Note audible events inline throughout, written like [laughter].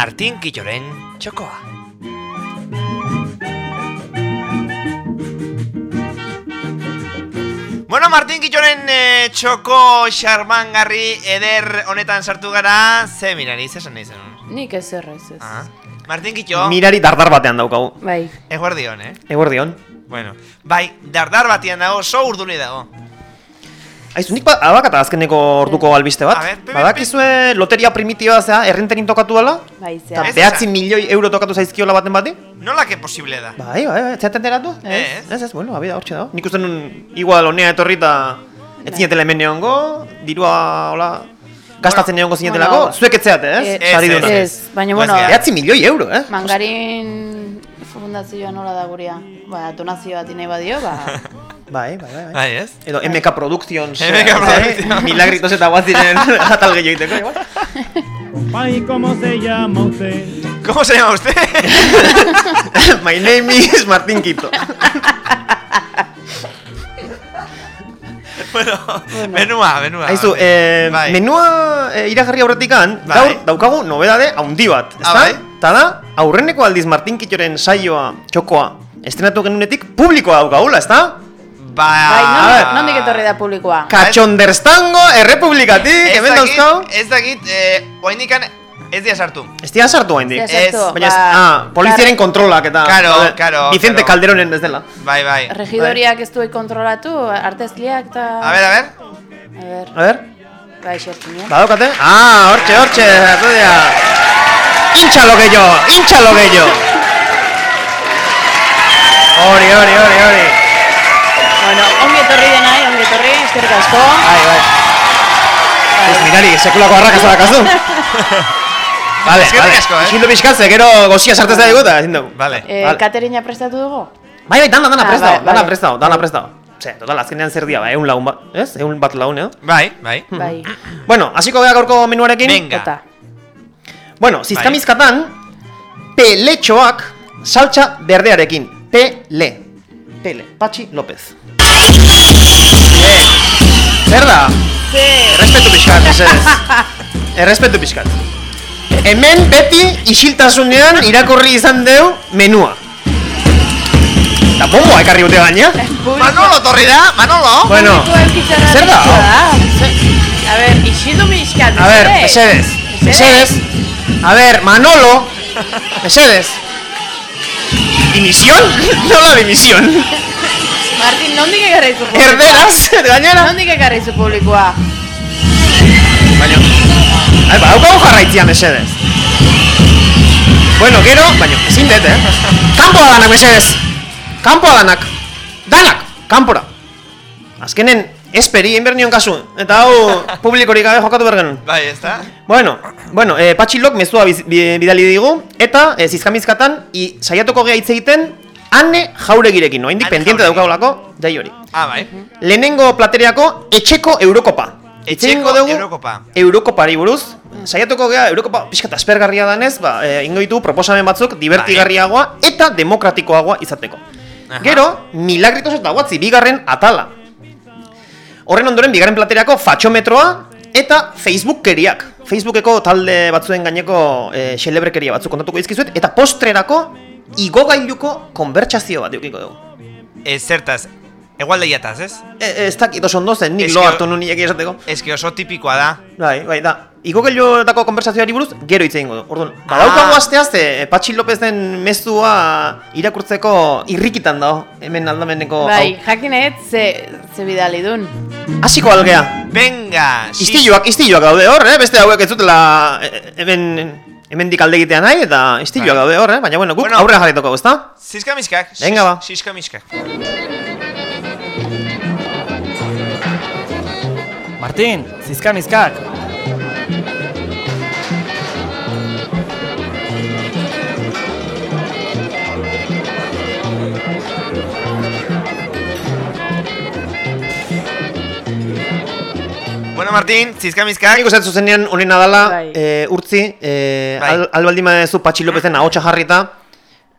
Martín Quilloren txokoa. Bueno, Martín Quilloren eh, txoko xarmangarri eder honetan sartu gara, ze mirari, ze esan nahi zen? Nik ez errez ez. Ah. Martín Quillo, Mirari dardar batean daukagu. Bai. eguerdion, eh? Eguerdion. Bueno, bai, dardar batian dago, oso urduli dago. Aizu, nik ba, abakata azkeneko orduko albiste bat. A ver, pe- pe- Badakizue loteria primitiba zea, errenterin tokatu dela? Bai, zea. Behatzi milioi euro tokatu zaizkiola baten bati? Nola que posible da? Bai, bai, bai, zeaten deratu? Ez. Ez, ez, bueno, abida hortxe dago. Nik uste nun, igual honea etorri eta ez zinetela hemen neongo, dirua, hola, gastatzen neongo zinetelako, bueno, zuek etzeate, ez? eh, Ez, ez, duna. Ez, baina Pues bueno. Behatzi milioi euro, eh? mangarin fundazioa nola da guria. Ba, donazio bat inai badio, ba... [laughs] Bai, bai, bai. bai. Ez? Edo MK Productions. [laughs] MK eh, Productions. [laughs] Milagritos eta guaziren atal gehiago igual. Ay, ¿cómo se llama usted? ¿Cómo se llama usted? My name is Martín Quito. [laughs] bueno, menua, menua. Aizu, eh, Bai. menua eh, iragarri aurretikan, Bai. gaur daukagu nobedade haundi bat, ezta? bai. Ta da, aurreneko aldiz Martin Kitoren saioa, txokoa, estrenatu genunetik publikoa daukagula, ezta? Ba... Bai, nondik, nondik etorri da publikoa? Katxonderstango errepublikatik, hemen dauzkau. ez dakit, eh, oaindikan ez dia sartu. Ez dira sartu haindik. Ez Baina, ez, ba, ah, poliziaren kontrolak eta... Karo, Daude, karo, Vicente karo. Calderonen ez dela. Bai, bai. Regidoriak ez duek kontrolatu, artezliak eta... A ver, a ver. A ver, A ver, bai, xertzinean. badaukate? Ah, hortxe, hortxe, hartu dira. Hincha lo que yo, hincha lo que yo. Hori, hori, hori, hori. Bueno, ongi etorri denai, ongi etorri, eskerrik asko. Bai, bai. Ez mirari, sekulako arrakazta dakazu. [laughs] Vale, vale. asko, eh? Isildu pixkatze, gero gozia sartez da dugu eta ezin dugu. Vale. Eh, Vale. Katerina prestatu dugu? Bai, bai, dana, dana Ah, prestao, bai, dana bai. prestao, dana Bai. prestao. Ze, total, azkenean zer dia, ba, egun lagun bat, ez? Egun bat lagun, eh? Bai, bai. Bai. Bueno, hasiko gara gaurko menuarekin. Venga. Eta, Bueno, zizkamizkatan, peletxoak saltxa berdearekin. Pele. Pele. Patxi López. Eh, zer da? Errespetu pixkat, mesedez. [laughs] Errespetu pixkat. Hemen beti isiltasunean irakurri izan deu menua. Eta bomboa ekarri dute gaina. Manolo torri da, Manolo. Bueno, zer da? A ver, isildu miskat, a ver, mesedez. Mesedez. A ver, Manolo. Mesedez. ¿Dimisión? [laughs] No la dimisión. Martin, nondik ekarri zu publikoa? Erderaz, gainera. Nondik ekarri zu publikoa? Baina, ai, badaukagu jarraitzia mesedez. Bueno, gero, baina, ezin dut, eh? Kampoa danak, mesedez! Kampoa danak! Danak! Kanpora! Azkenen, esperi, egin behar nion kasu. Eta hau, publikorik gabe jokatu behar genuen. Bai, ez da? Bueno, bueno, eh, patxilok mezua biz- bidali digu, eta eh, zizkamizkatan, i, saiatuko geha hitz egiten, ane jauregirekin, no? Indik Ane pendiente Jauregi. daukagulako, jai hori. Ah, bai. Lehenengo plateriako etxeko Eurokopa. Etxeko dugu Eurokopa. Eurokopari buruz. Saiatuko gea Eurokopa pixkat aspergarria danez, ba, e, ingo ditu proposamen batzuk divertigarriagoa eta demokratikoagoa izateko. Aha. Gero, milagritos eta guatzi, bigarren atala. Horren ondoren, bigarren plateriako fatxometroa eta Facebookeriak. Facebookeko talde batzuen gaineko e, xelebrekeria batzuk kontatuko izkizuet, eta postrerako igogailuko konbertsazio bat eukiko dugu. Ez zertaz, egualdeiataz, ez? E, ez dakit oso ondo zen, nik lo que- hartu nun esateko. Ez que oso tipikoa da. Bai, bai, da. Igogailuetako konversazioari buruz, gero hitz egingo du. Orduan, badaukagu Ah. astea ze Patxi Lopezen mezua irakurtzeko irrikitan dago, hemen aldameneko Bai, jakin ez, ze, ze bidali dun. Hasiko algea. Venga, Istiluak, istiluak daude hor, eh? Beste hauek ez dutela eh, hemen hemendik alde nahi eta istiluak Bai. daude hor, eh? Baina bueno, guk Bueno. aurrera jarrituko, ezta? Siska miskak. Venga, ba. Siska miskak. Martin, zizkamizkak. Bueno, Martín, siska miskak. Nik uste zuzenean honena dala, Bai. eh, urtzi, eh, Bai. al, albaldin badezu Patxi Lopezen ahotsa jarrita,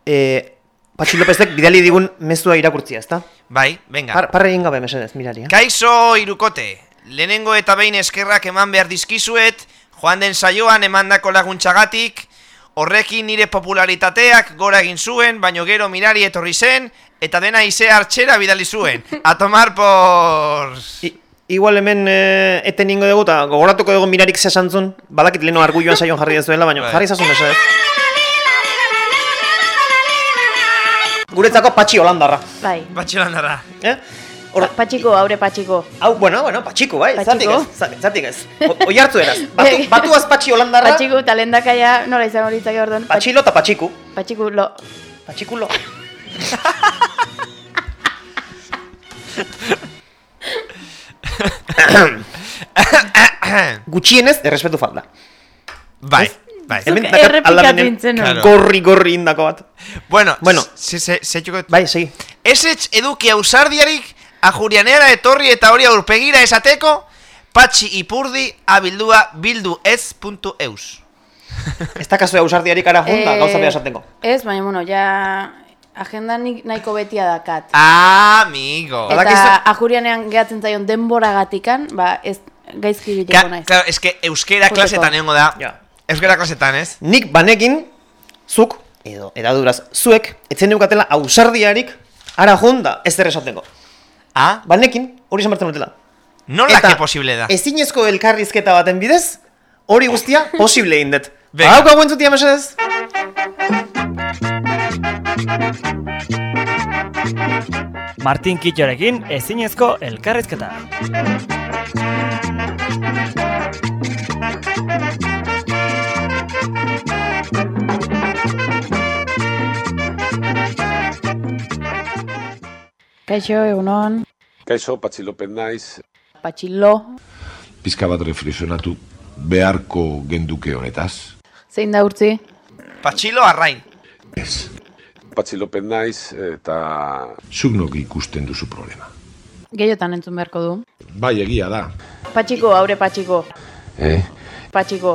e, Patxi Lopezek bidali digun mezua irakurtzia, ezta? Bai, venga. Par, parre egin gabe, mesedez, mirari? Kaixo irukote, lehenengo eta behin eskerrak eman behar dizkizuet, joan den saioan emandako laguntzagatik, horrekin nire popularitateak gora egin zuen, baino gero mirari etorri zen, eta dena ize hartxera bidali zuen. [laughs] A tomar por... I, igual hemen e, eten ingo dugu eta gogoratuko dugu mirarik zesantzun, badakit leheno argulloan saion jarri dezuela, baina Bai. jarri zazun mesedez. Guretzako patxi holandarra, Bai. Batxelandara. eh? Hor, Pa- Patxiko, aure patxiko. hau, bueno, bueno, patxiku, bai, zatik Patxiku. ez, zatik, zatik ez. Oi hartu eraz, batu, [laughs] batuaz patxi holandarra, Patxiko eta lendakaia nola izango litzake orduan. Pat- patxilo eta patxiku. Patxiku lo... Patxikulo. [laughs] Gutxienez, errespetu falta. Bai, bai. Hemen errepikatu intzen. Gorri, gorri indako bat. Bueno, Bueno. se, se, se, se, Bai, segi. Esetz eduki ausardiarik ajurianera etorri eta hori aurpegira esateko patxi ipurdi abildua bildu ez puntu eus. Ez da kasu ausardiarik ara junta, Eh, gauza behar esateko. Ez, baina, bueno, ja... Agenda nik nahiko betia dakat. Amigo. Eta Badakizu- ajurianean gehatzen zaion denboragatikan, ba, ez gaizki bileko Ka, naiz. claro, es que euskera Joteko. klasetan egongo da. Ja. Euskera klasetan, ez? Nik banekin, zuk, edo, edaduraz, zuek, etzen neukatela ausardiarik ara junta, ez der esateko. Ah, Banekin, hori esan dutela. nola que posible da. ezinezko elkarrizketa baten bidez, hori guztia [laughs] posible egin dut. Venga. Hauko hauen zutia, mesedez? Martin Kitxorekin ezinezko elkarrizketa. Kaixo, egunon, Kaixo, Patxi Lopez naiz, patxilo, pizka bat reflexionatu beharko genduke honetaz. zein da urtzi? Patxilo arrain. Ez, Patxi Lopez naiz, eta zuk nok ikusten duzu problema. Gehiotan entzun beharko du. Bai, egia da. Patxiko, aure patxiko, Eh, patxiko,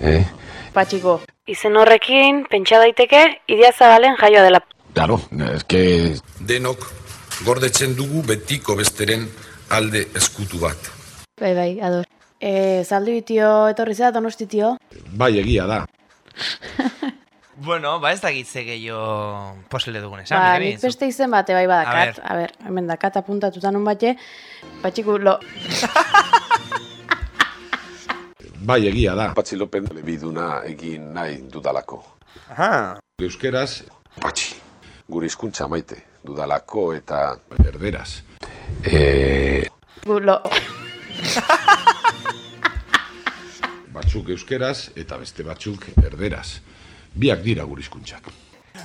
eh, patxiko. Izen horrekin, pentsa daiteke, idia zabalen jaioa dela. Claro, es que denok gordetzen dugu betiko besteren alde eskutu bat. Bai, bai, ados. E, zaldi bitio etorri zera, donostitio? bai, egia da. [laughs] Bueno, ba ez da gitze gehiago posible dugun esan. Ba, nik beste izen bate bai badakat. A ber, hemen dakat apuntatuta nun bate. Patxiku, lo... [laughs] Bai, egia da. Patxi Lopez lebiduna egin nahi dudalako. Aha. Euskeraz, Patxi, gure hizkuntza maite dudalako eta erderaz. eh, Gu, lo... Batzuk euskeraz eta beste batzuk erderaz. Biak dira gure hizkuntzak.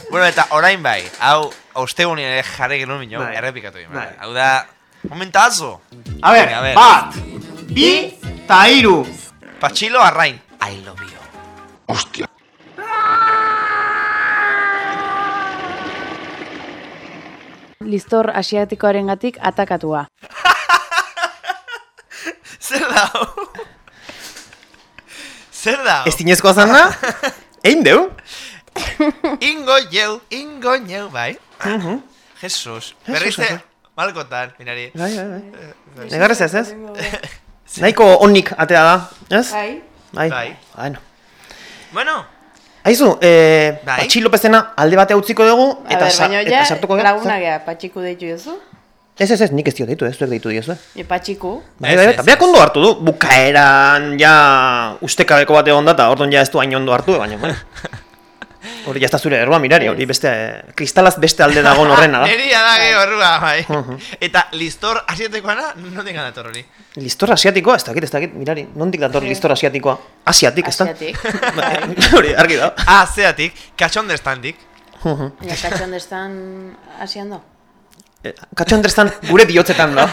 Bueno, eta orain bai, hau ostegunean ere jarri genuen minio, Bai. errepikatu egin. Bai. Hau da, momentazo. A ber, Venga, a ver. bat, bi, ta hiru. Patxilo arrain. I love you. Ostia, Listor asiatikoaren gatik atakatua. [laughs] Zer da? hau? Zer da? hau? Ez dinezkoa zana? [laughs] Egin deu? Ingo jau, ingo jau, bai. Jesus, berrizte, malkotan, minari. Bai, bai, bai. Negarrez ez, ez? Nahiko onik atea da, ez? Bai. Bai. Bai. Bueno. Aizu, eh, Bai. Patxi Lopezena alde bate utziko dugu, A eta, sa, baina eta sartuko gara. laguna gea, patxiku deitu jozu. Ez, ez, ez, nik ez dio deitu, ez, zuek deitu diozu. E, patxiku. Bai, bai, ez, eta beak ondo hartu du, bukaeran ja ustekabeko bat egon da, eta orduan ja ez du hain ondo hartu, baina, bueno. [laughs] Hori ja zure errua mirari, hori beste, kristalaz beste alde dago [laughs] horrena da. neria da geho errua, bai. Eta listor asiatekoana, no tengan dator hori. Listor asiatikoa, ez dakit, ez dakit, mirari, nondik dator listor asiatikoa? Asiatik, ez da? Asiatik. Bai, [laughs] bai. Hori, argi da. Ah, zeatik, katxondestandik. Ja, katxondestan asian do. Katxondrestan gure bihotzetan da.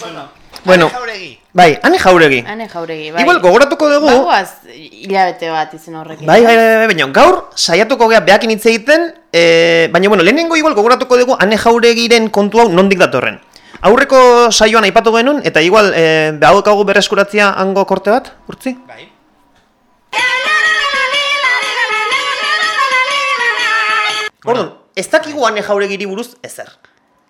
Bueno, Jauregi. bai, ane jauregi. Hane jauregi, bai. Igual gogoratuko dugu, Bagoaz, hilabete bat izen horrekin. bai, bai, bai, bai, baina gaur saiatuko gea beakin hitz egiten, e, baina bueno, lehenengo igual gogoratuko dugu ane jauregiren kontu hau nondik datorren. Aurreko saioan aipatu genuen, eta igual, e, behaukagu berreskuratzia hango korte bat, urtzi? Bai. Orduan, ez dakigu ane jauregiri buruz ezer.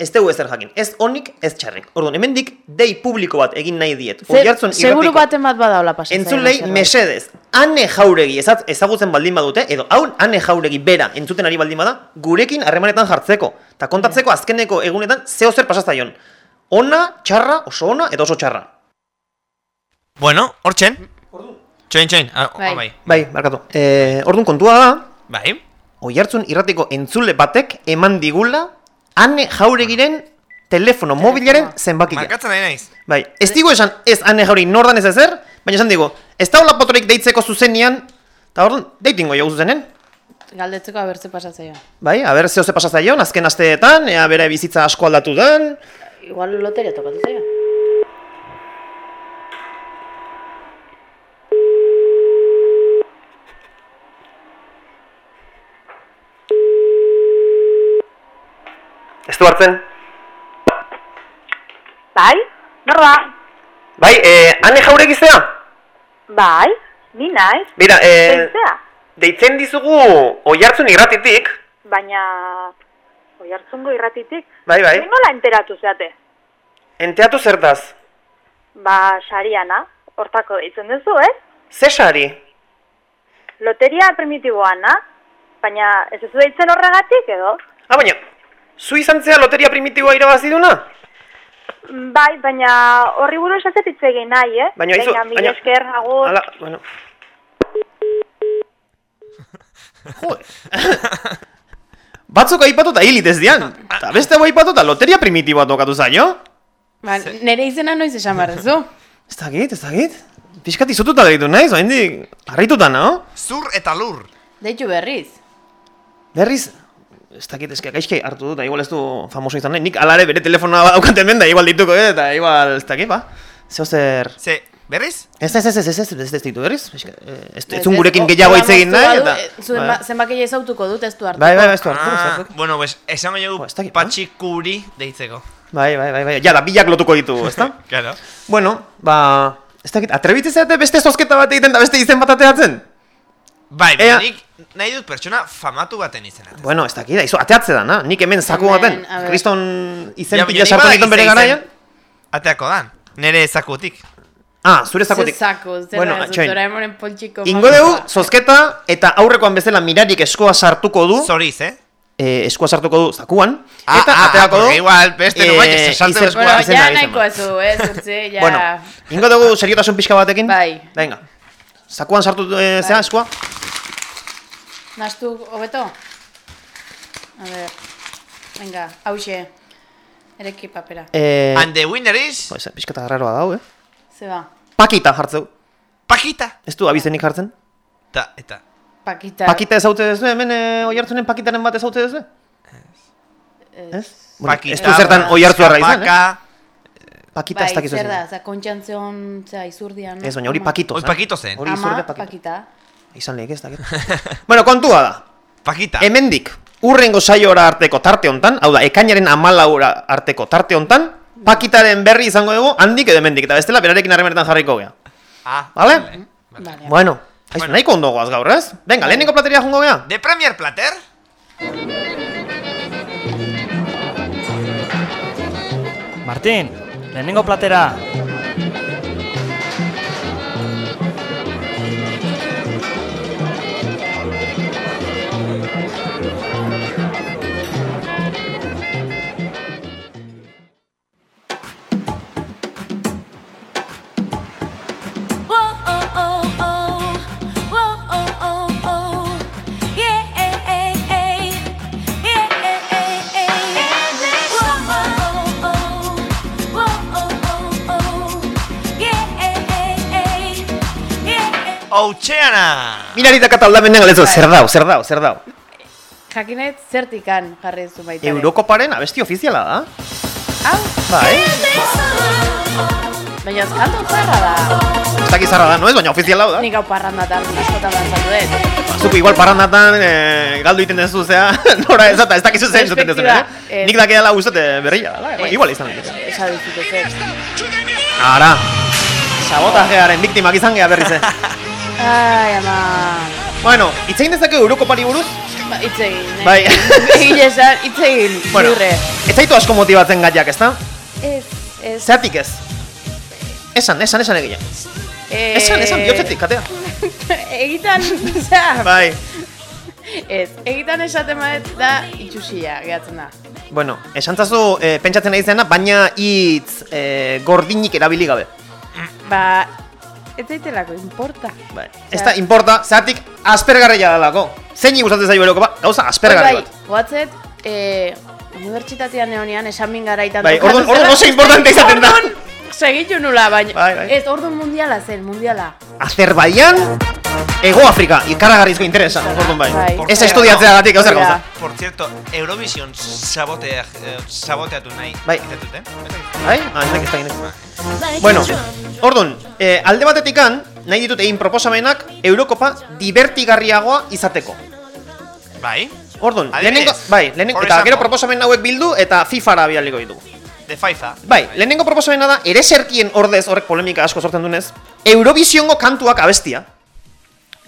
Ez dugu ezer jakin. Ez onik, ez txarrik. Orduan, hemendik dei publiko bat egin nahi diet. Oiartzun Seguru baten bat badaula pasatzen. Entzulei mesedez, ane jauregi ezat, ezagutzen baldin badute, edo hau ane jauregi bera entzuten ari baldin bada, gurekin harremanetan jartzeko. Eta kontatzeko azkeneko egunetan zeo zer pasatzaion. Ona, txarra, oso ona, edo oso txarra. Bueno, hortzen. Txoin, txoin. Ah, Bai. bai. Bai, markatu. E, orduan kontua da, Bai. Oihartzun irratiko entzule batek eman digula ane jauregiren telefono mobilaren zenbakia. Markatzen nahi naiz. Bai, ez digu esan ez ane jauri nordan ez ezer, baina esan digu, ez da hola potorik deitzeko zuzenian, eta orduan, deitingo jau zuzenen. Galdetzeko abertze pasatzea. Bai, aber zeo ze pasatzaion, azken asteetan, ea bere bizitza asko aldatu den. Igual loteria tokatu zaio. Ez du hartzen? Bai, nor da? Bai, eh, ane jauregi zea? Bai, ni naiz. Bira, eh, deitzen dizugu oihartzun irratitik. baina... Oiartzungo irratitik? Bai, bai. Nola enteratu zeate? Enteatu zertaz? Ba, sariana, hortako deitzen duzu, eh? Ze sari? Loteria primitiboana, baina ez ez deitzen horregatik edo? Ah, baina, zu izan zea loteria primitiboa irabazi duna? Bai, baina horri buruz ez hitz egin nahi, eh? Baina, mila baina- esker, agur. Hala, bueno. Batzuk aipatu eta hilit ez dian. Eta beste hau aipatu eta loteria primitiboa tokatu zaio. Ba, nere izena noiz esan behar duzu. Ez dakit, ez dakit. Piskat izututa deitu naiz, oraindik harrituta, no? Zur eta lur. Deitu berriz. Berriz, ez dakit, eske gaizki hartu dut, eta igual ez du famoso izan nahi. Nik alare bere telefonoa badaukat hemen, da igual dituko, eh, eta igual, ez dakit, ba. Zeo zer... Ze, berriz? Ez, ez, ez, ez, ez, ez, ez, ez ditu berriz. Eske, eh, Ez, ez, Ez, ez, gurekin gehiago hitz egin nahi, eta... eh, Zuen ba, zenbakia ezautuko dut ez du hartuko. Bai, bai, bai, ez du hartu, ez du Ah, hartu. bueno, pues, esango dugu ez dakit, patxikuri deitzeko. Bai, bai, bai, bai, ja, da, bilak lotuko ditugu, [laughs] ezta? Claro. bueno, ba, ez dakit, atrebitzen zarete beste zozketa bat egiten da beste izen bat ateatzen? Bai, Ea. nik nahi dut pertsona famatu baten izena. Bueno, ez dakit, aizu, ateatze da, na? Nik hemen zaku baten, kriston izen Ja, pila sartu bere garaian? Ateako dan, nere zakutik. Ah, zure zakutik. Ze zako, zer Bueno. Doraemonen poltsiko. Ingo dugu, zozketa, eta aurrekoan bezala mirarik eskoa sartuko du, Zoriz, eh? eh, eskoa sartuko du zakuan, Ah, eta ah, ateako ah, du... igual, beste no se salte izen- eskoa. Bueno, ja nahiko ez du, eh, zurtzi, ja. Bueno, ingo dugu seriotasun pixka batekin? Bai. Venga. Zakuan sartu eh, zea, Bai. eskoa? Nastu, hobeto? A ver, venga, hause. Ereki papera. Eh, And the winner is... pues, pixka eta raroa dau, eh? Ze ba, Pakita jartzeu. Pakita! Ez du abizenik jartzen? Ta, eta... pakita. Pakita ez haute dezu, hemen eh, oi hartzunen pakitaren bat ez haute dezu? Ez? Bueno, Pakita, ez du zertan oi hartu arra izan, eh? Pakita Bai, ez dakizu zer da, ezin. za, kontxantzion, zera, izurdian. Ez, baina hori pakito zen. Hori Ama, izurde pakito. pakita. Izan lehik ez dakit. [laughs] bueno, kontua da. Pakita. Hemendik, urrengo saiora arteko tarte hontan, hau da, ekainaren amalaura arteko tarte hontan, pakitaren berri izango dugu, handik edo hemendik, eta bestela berarekin harremenetan jarriko gea. Ah, Vale? Vale. Bueno, aizu, Bueno. nahiko ondo goaz gaur, ez? Venga, lehenengo plateria jongo gea? De Premier Plater? Martín, lehenengo platera. Outxeana! Mirari dakat aldamenean galezu, zer dau, zer dau, zer dau. Jakinet zertikan jarri zu baita. Eurokoparen abesti ofiziala da. Hau, Bai, baina kantu zarra da. ez dakiz zarra da, no ez, baina ofiziala da. Nik hau parrandatan askotan dantzatu dut. Zuko igual parrandatan eh, galdu iten dezu zea, [laughs] nora ez eta ez dakizu zen zuten dezu, eh? eh. Nik dakiala guztate berria, dala, Eh. igual izan dut. Esa dizute zer. Ara, sabotajearen biktimak izan gea berriz, eh? [laughs] Ai, ama. Bueno, hitz egin dezake Eurokopari buruz? Ba, hitz egin. eh. Bai. [laughs] Egile esan, hitz egin. Bueno, libre. ez zaitu asko motibatzen gaiak, ezta? Ez, ez. Zeratik ez? Esan, esan, esan egile. Eh, Esan, esan, bihotzetik, katea. [laughs] Egitan, osea, Bai. ez, egitan esaten badet da itxusia, gehatzen da. Bueno, esan zazu, eh, pentsatzen nahi zena, baina hitz eh, gordinik erabili gabe. Ba, ez zaitelako, importa. Bai. Ez da, importa, zeratik aspergarria dalako. Zein gustatzen zaio Eurokopa? Gauza aspergarri bai, bat. goatzet, eh, unibertsitatean neonean, esan min garaitan. Bai, orduan- orduan oso importante izaten da. Segitu nula, baina. Bai, bai. Ez, orduan mundiala zen, mundiala. Azerbaian, Ego Afrika, ikaragarrizko interesa, orduan bai. Bai. Ez estudiatzeagatik, gauzer Hori da. gauza. Por cierto, Eurovision sabotea, eh, saboteatu nahi. Bai. Izetut, eh? Bai? Ah, ez dakit, ez dakit. Bueno, orduan, eh, alde batetikan, nahi ditut egin proposamenak Eurokopa divertigarriagoa izateko. Bai. Orduan, Adibidez, lehenengo, bai, lehenengo, eta gero proposamen hauek bildu eta FIFA-ra bialiko ditugu. De Faiza. Bai, lehenengo proposamena da, ereserkien ordez horrek polemika asko sortzen dunez, Eurovisiongo kantuak abestia.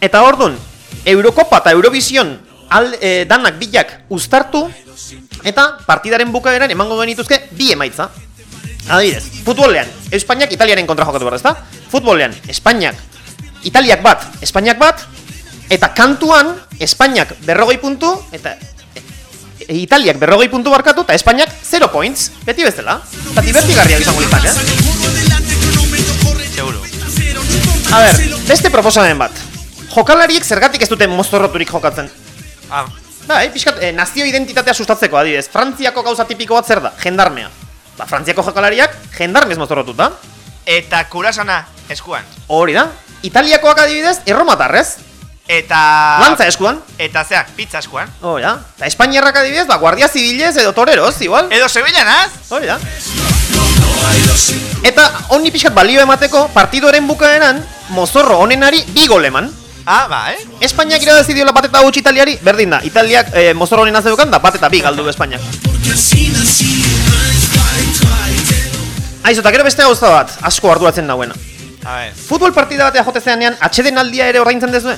Eta orduan, Eurokopa eta Eurovision al, eh, danak bilak uztartu, eta partidaren bukaeran emango genituzke bi emaitza. Adibidez, futbolean, Espainiak Italiaren kontra jokatu behar, ezta? Futbolean, Espainiak, Italiak bat, Espainiak bat, eta kantuan, Espainiak berrogei puntu, eta e, Italiak berrogei puntu barkatu, eta Espainiak 0 points, beti bezala. Eta divertigarriak izango litzak, eh? Seguro. A ber, beste proposamen bat. Jokalariek zergatik ez duten mozorroturik jokatzen. Ah, Bai, pixkat, eh, nazio identitatea sustatzeko adibidez. Frantziako gauza tipiko bat zer da? Jendarmea. Ba, Frantziako jokalariak jendarmez mozorrotuta. eta kurasana eskuan. Hori da. Italiakoak adibidez, erromatarrez. Eta... Lantza eskuan. Eta zeak, pizza eskuan. Hori da. Eta Espainiarrak adibidez, ba, guardia zibilez edo toreroz, igual. Edo sevillanaz? Hori da. Eta honi pixkat balio emateko, partidoren bukaeran, mozorro honenari bi gol eman. Ah, ba, eh? Espainiak irabazi diola bat eta huts Italiari, berdin da. Italiak eh, mozorro honen azeukan da bat eta bi galdu du Espainiak. Aizu, eta gero beste gauza bat, asko arduratzen dauena. Futbol partida batea jote zeanean, atxeden aldia ere ordaintzen dezue?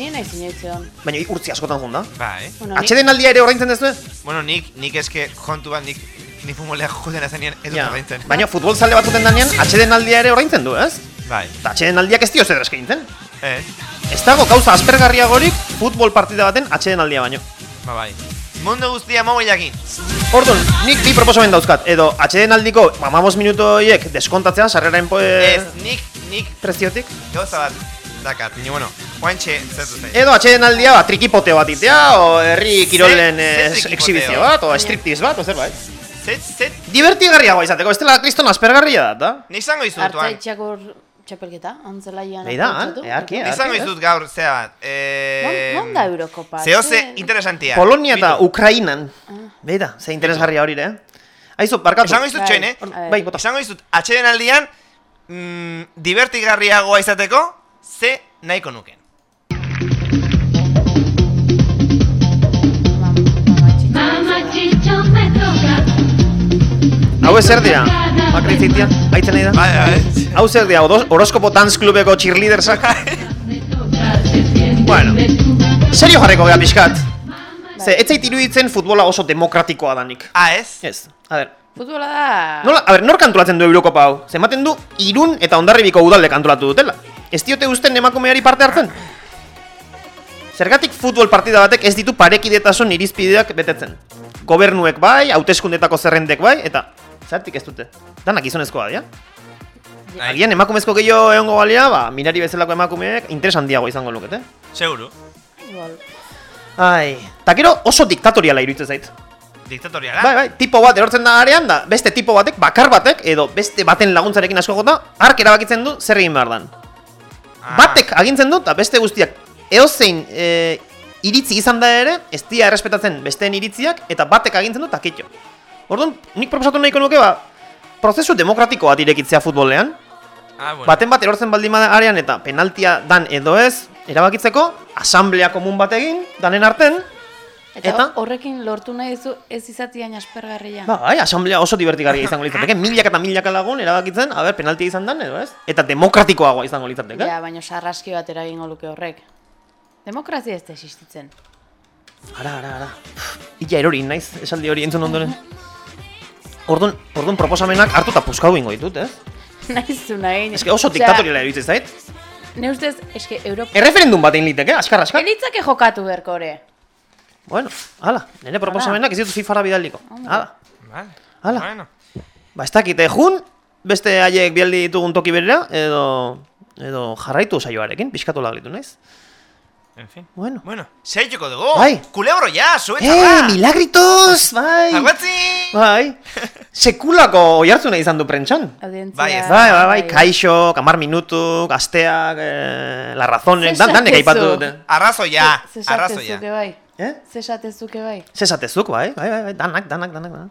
Ni nahi zineitzen. Baina urtzi askotan junda. Ba, eh? Bueno, ni- Atxeden aldia ere ordaintzen dezue? Bueno, nik, nik eske kontu bat, nik, nik futbolea joden azenean ez dut Ja. ordaintzen. Baina futbol zale bat duten danean, atxeden aldia ere ordaintzen du, ez? Bai. Eta atxeden aldiak ez dio zer eskaintzen. Eh, Ez dago gauza aspergarriagorik futbol partida baten atxeden aldia baino. ba, bai. Mundu guztia mobilakin. Orduan, nik bi proposamen dauzkat, edo atxeden aldiko, mamamos minutu horiek deskontatzea, sarreraen po... Ez, nik, nik, preziotik. gauza bat dakat. Ni, bueno, guantxe, zer dute. Edo atxeden aldia, ba, trikipoteo bat itea, o herri kirolen eh, exhibizio bat, o striptease bat, o zerbait. Zet, zet, Divertigarriagoa izateko, ez dela kriston aspergarria da, eta? nik zango izut, tuan. Artzaitxako txapelketa, antzelaia Behi da, eh, arki, Nik zango izut gaur, zea bat. Eh, Non da Eurokopa? Zehoze Ze- interesantia. Polonia eta. Ukrainan. Behi da, ze interesgarria hori, eh? Aizu, barkatu. Esango izut Bai, txoin, eh? ver. Bai, bota. Esango izut, atxeden aldian, mm, divertigarriagoa izateko, ze nahiko nuken. Hau ez zer dira? Makrizitia, aitzen nahi da? Bai, bai. Hau zer dira, horoskopo dance klubeko cheerleadersak? bueno, serio jarriko gea pixkat. Ze, ez iruditzen futbola oso demokratikoa danik. Ah, ez? Ez, a ber, Futbola da... Nola, a ber, nor kantulatzen du Eurokopa hau? Zematen du Irun eta Hondarribiko udalde kantulatu dutela. Ez diote usten emakumeari parte hartzen? Zergatik futbol partida batek ez ditu parekidetasun irizpideak betetzen. Gobernuek bai, hauteskundetako zerrendek bai, eta zergatik ez dute. Danak gizonezkoa dira. Bai. Agian emakumezko gehiago egongo balia, ba, mirari bezalako emakumeek interes handiago izango lukete. Seguro. Igual. Ai, eta gero oso diktatoriala iruditzen zait. Diktatoriala. Bai, bai, tipo bat erortzen da arean da, beste tipo batek, bakar batek, edo beste baten laguntzarekin asko jota, ark erabakitzen du zer egin behar dan. Ah. Batek agintzen du, eta beste guztiak eozein e, iritzi izan da ere, ez dira errespetatzen besteen iritziak, eta batek agintzen du, eta kitxo. Orduan, nik proposatu nahiko nuke, ba, prozesu demokratiko bat irekitzea futbolean, Ah, bueno. baten bat erortzen baldin arean, eta penaltia dan edo ez, erabakitzeko, asamblea komun bat egin, danen arten, Eta, Eta? horrekin lortu nahi duzu ez izatiain aspergarria. Ba, bai, asamblea oso divertigarria izango litzateke, milaka eta milaka lagun erabakitzen, a ber, penaltia izan dan edo ez? Eta demokratikoagoa izango litzateke. Ja, baina sarraski bat eragingo luke horrek. Demokrazia ez da existitzen. Ara, ara, ara. Illa erori naiz, esaldi hori entzun ondoren. Orduan, orduan proposamenak hartu eta puskau ingo ditut, ez? [laughs] Naizu nahi. Ez oso diktatoriala eruditzen zait. Ne ustez, eske Europa... Erreferendum bat egin liteke, askar, askar. Elitzake jokatu berko ore. Bueno, hala, nire proposamenak ez ditut fifara bidaliko. Hala, Vale. hala. Bueno. Ba, ez dakite jun, beste haiek bialdi ditugun toki berera, edo, edo jarraitu saioarekin, pixkatu laglitu naiz. En fin. Bueno. Bueno, seituko dugu. Bai. Kulebro ja, zuetza Eh, da. milagritos, bai! Aguatzi! Bai, [laughs] sekulako oihartzuna izan du prentxan. Audientzia... Bai. Bai, bai, bai, kaixo, kamar minutu, gazteak, eh, la razonek, dan, danek aipatu dute. Arrazoia, arrazoia. Bai. Eh? Zesatezuke bai. Zesatezuk, bai, bai, bai, bai, danak, danak, danak, danak.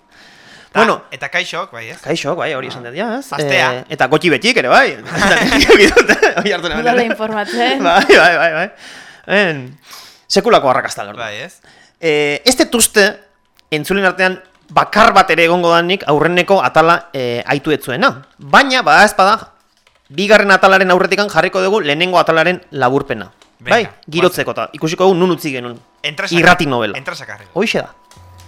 Ta- Bueno, Eta kaixok, bai ez? kaixo, bai, hori esan dut, ja, ez? Astea. Eh, eta gotxi betik ere, bai. [laughs] Oihartzuna. Udala informatzen. [laughs] Bai, bai, bai, bai. En, sekulako arrakazta lortu. Bai ez? Eh, ez dut uste, entzulen artean, bakar bat ere egongo danik aurreneko atala eh, aitu etzuena. Baina, bada ez bada, bigarren atalaren aurretikan jarriko dugu lehenengo atalaren laburpena. Venga, bai, girotzeko eta ikusiko dugu nun utzi genuen. Entra Irrati novela. Entra sakarri. Hoixe da.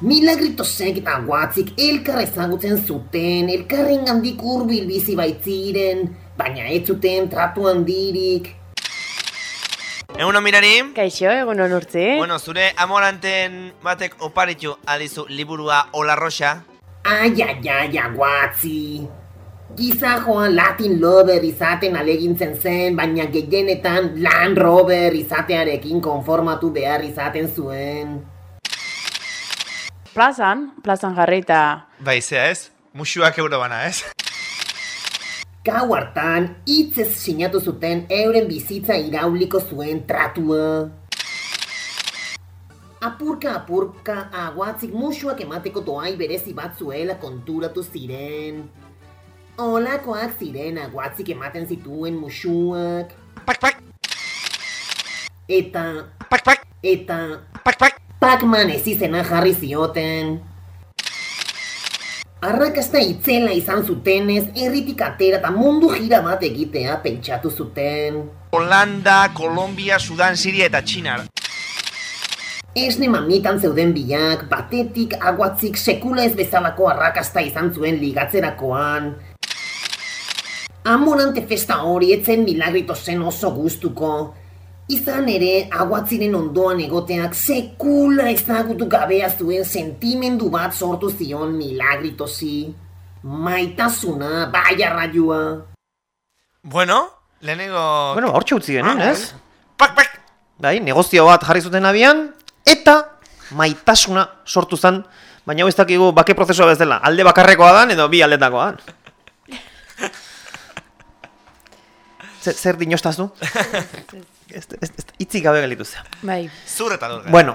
Milagritosek eta guatzik elkar ezagutzen zuten, elkarren gandik hurbil bizi baitziren, baina ez zuten tratu handirik. Eguno mirari? Kaixo, egun hon urtzi. Bueno, zure amoranten batek oparitu alizu liburua Ola Roxa. Ai, ai, ai, aguatzi. Gizajoa Latin lover izaten alegintzen zen, baina gehienetan Land Rover izatearekin konformatu behar izaten zuen. Plazan, plazan jarrita... Bai, zea ez? Musuak euro bana ez? Gau hartan, hitzez sinatu zuten euren bizitza irauliko zuen tratua. Apurka apurka aguatzik musuak emateko doai berezi bat zuela konturatu ziren. Olakoak ziren aguatzik ematen zituen musuak. Pak, pak, Eta, pak, pak, eta, pak, pak. Pac-Man ez izena jarri zioten. Arrakasta itzela izan zutenez, erritik atera eta mundu jira bat egitea pentsatu zuten. Holanda, Kolombia, Sudan, Siria eta Txinar. Esne mamitan zeuden biak, batetik aguatzik sekula ez bezalako arrakasta izan zuen ligatzerakoan. Amorante festa hori etzen milagrito zen oso gustuko. Izan ere, aguatziren ondoan egoteak sekula ezagutu gabea zuen sentimendu bat sortu zion milagritosi. Maitasuna, bai arraioa. Bueno, lehenengo... Bueno, hortxe utzi genuen, Ah, ez? Pak, pak. Bai, negozio bat jarri zuten abian, eta maitasuna sortu zen, baina hau ez dakigu bake prozesua bezala, alde bakarrekoa dan edo bi aldetakoa dan. Zer, zer dinostaz du? ez, ez, ez, itzik gabe gelitu zea. Bai. Zur eta lur. Bueno,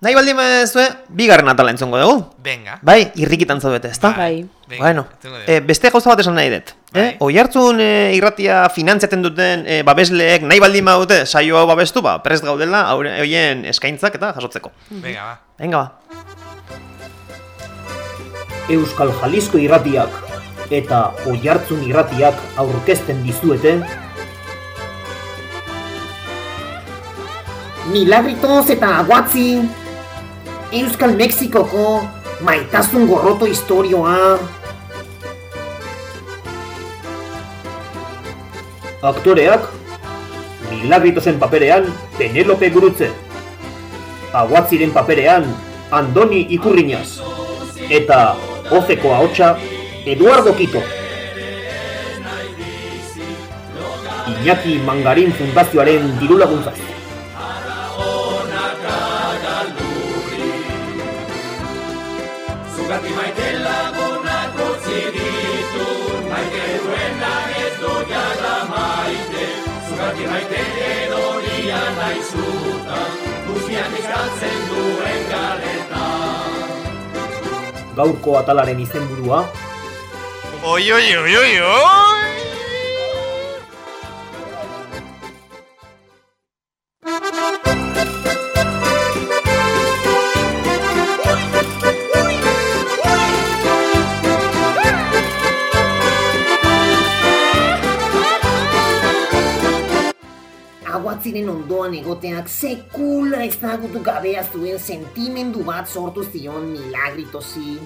nahi baldin baduzue, bigarren atala entzongo dugu. Venga. Bai, irrikitan zaudete, ezta? Bai. Venga, Bueno, entzungo dugu. eh, beste gauza bat esan nahi dut. Bai. Eh? Oihartzun eh, irratia finantziaten duten eh, babesleek nahi baldin badute saio hau babestu, ba, prest gaudela horien eskaintzak eta jasotzeko. Venga, ba. Venga, ba. Euskal Jalisco irratiak eta Oihartzun irratiak aurkezten dizuete Milagritos eta aguatzi. Euskal Mexikoko maitasun gorroto historioa. aktoreak Milagritosen paperean Penelope Gurutze Aguatziren paperean Andoni Ikurriñaz eta Ozeko ahotsa Eduardo Kito Iñaki Mangarin Fundazioaren diru laguntzaz. Zugati maite lagunak utzi ditu Maite duena ez du jala maite. Zugati maite eroria nahi zutan Guztiak izkaltzen duen galeta. Gaurko atalaren izenburua Oi, oi, oi, oi, oi! Aguatziren ondoan egoteak sekula ezagutu gabea zuen sentimendu bat sortu zion milagritosi.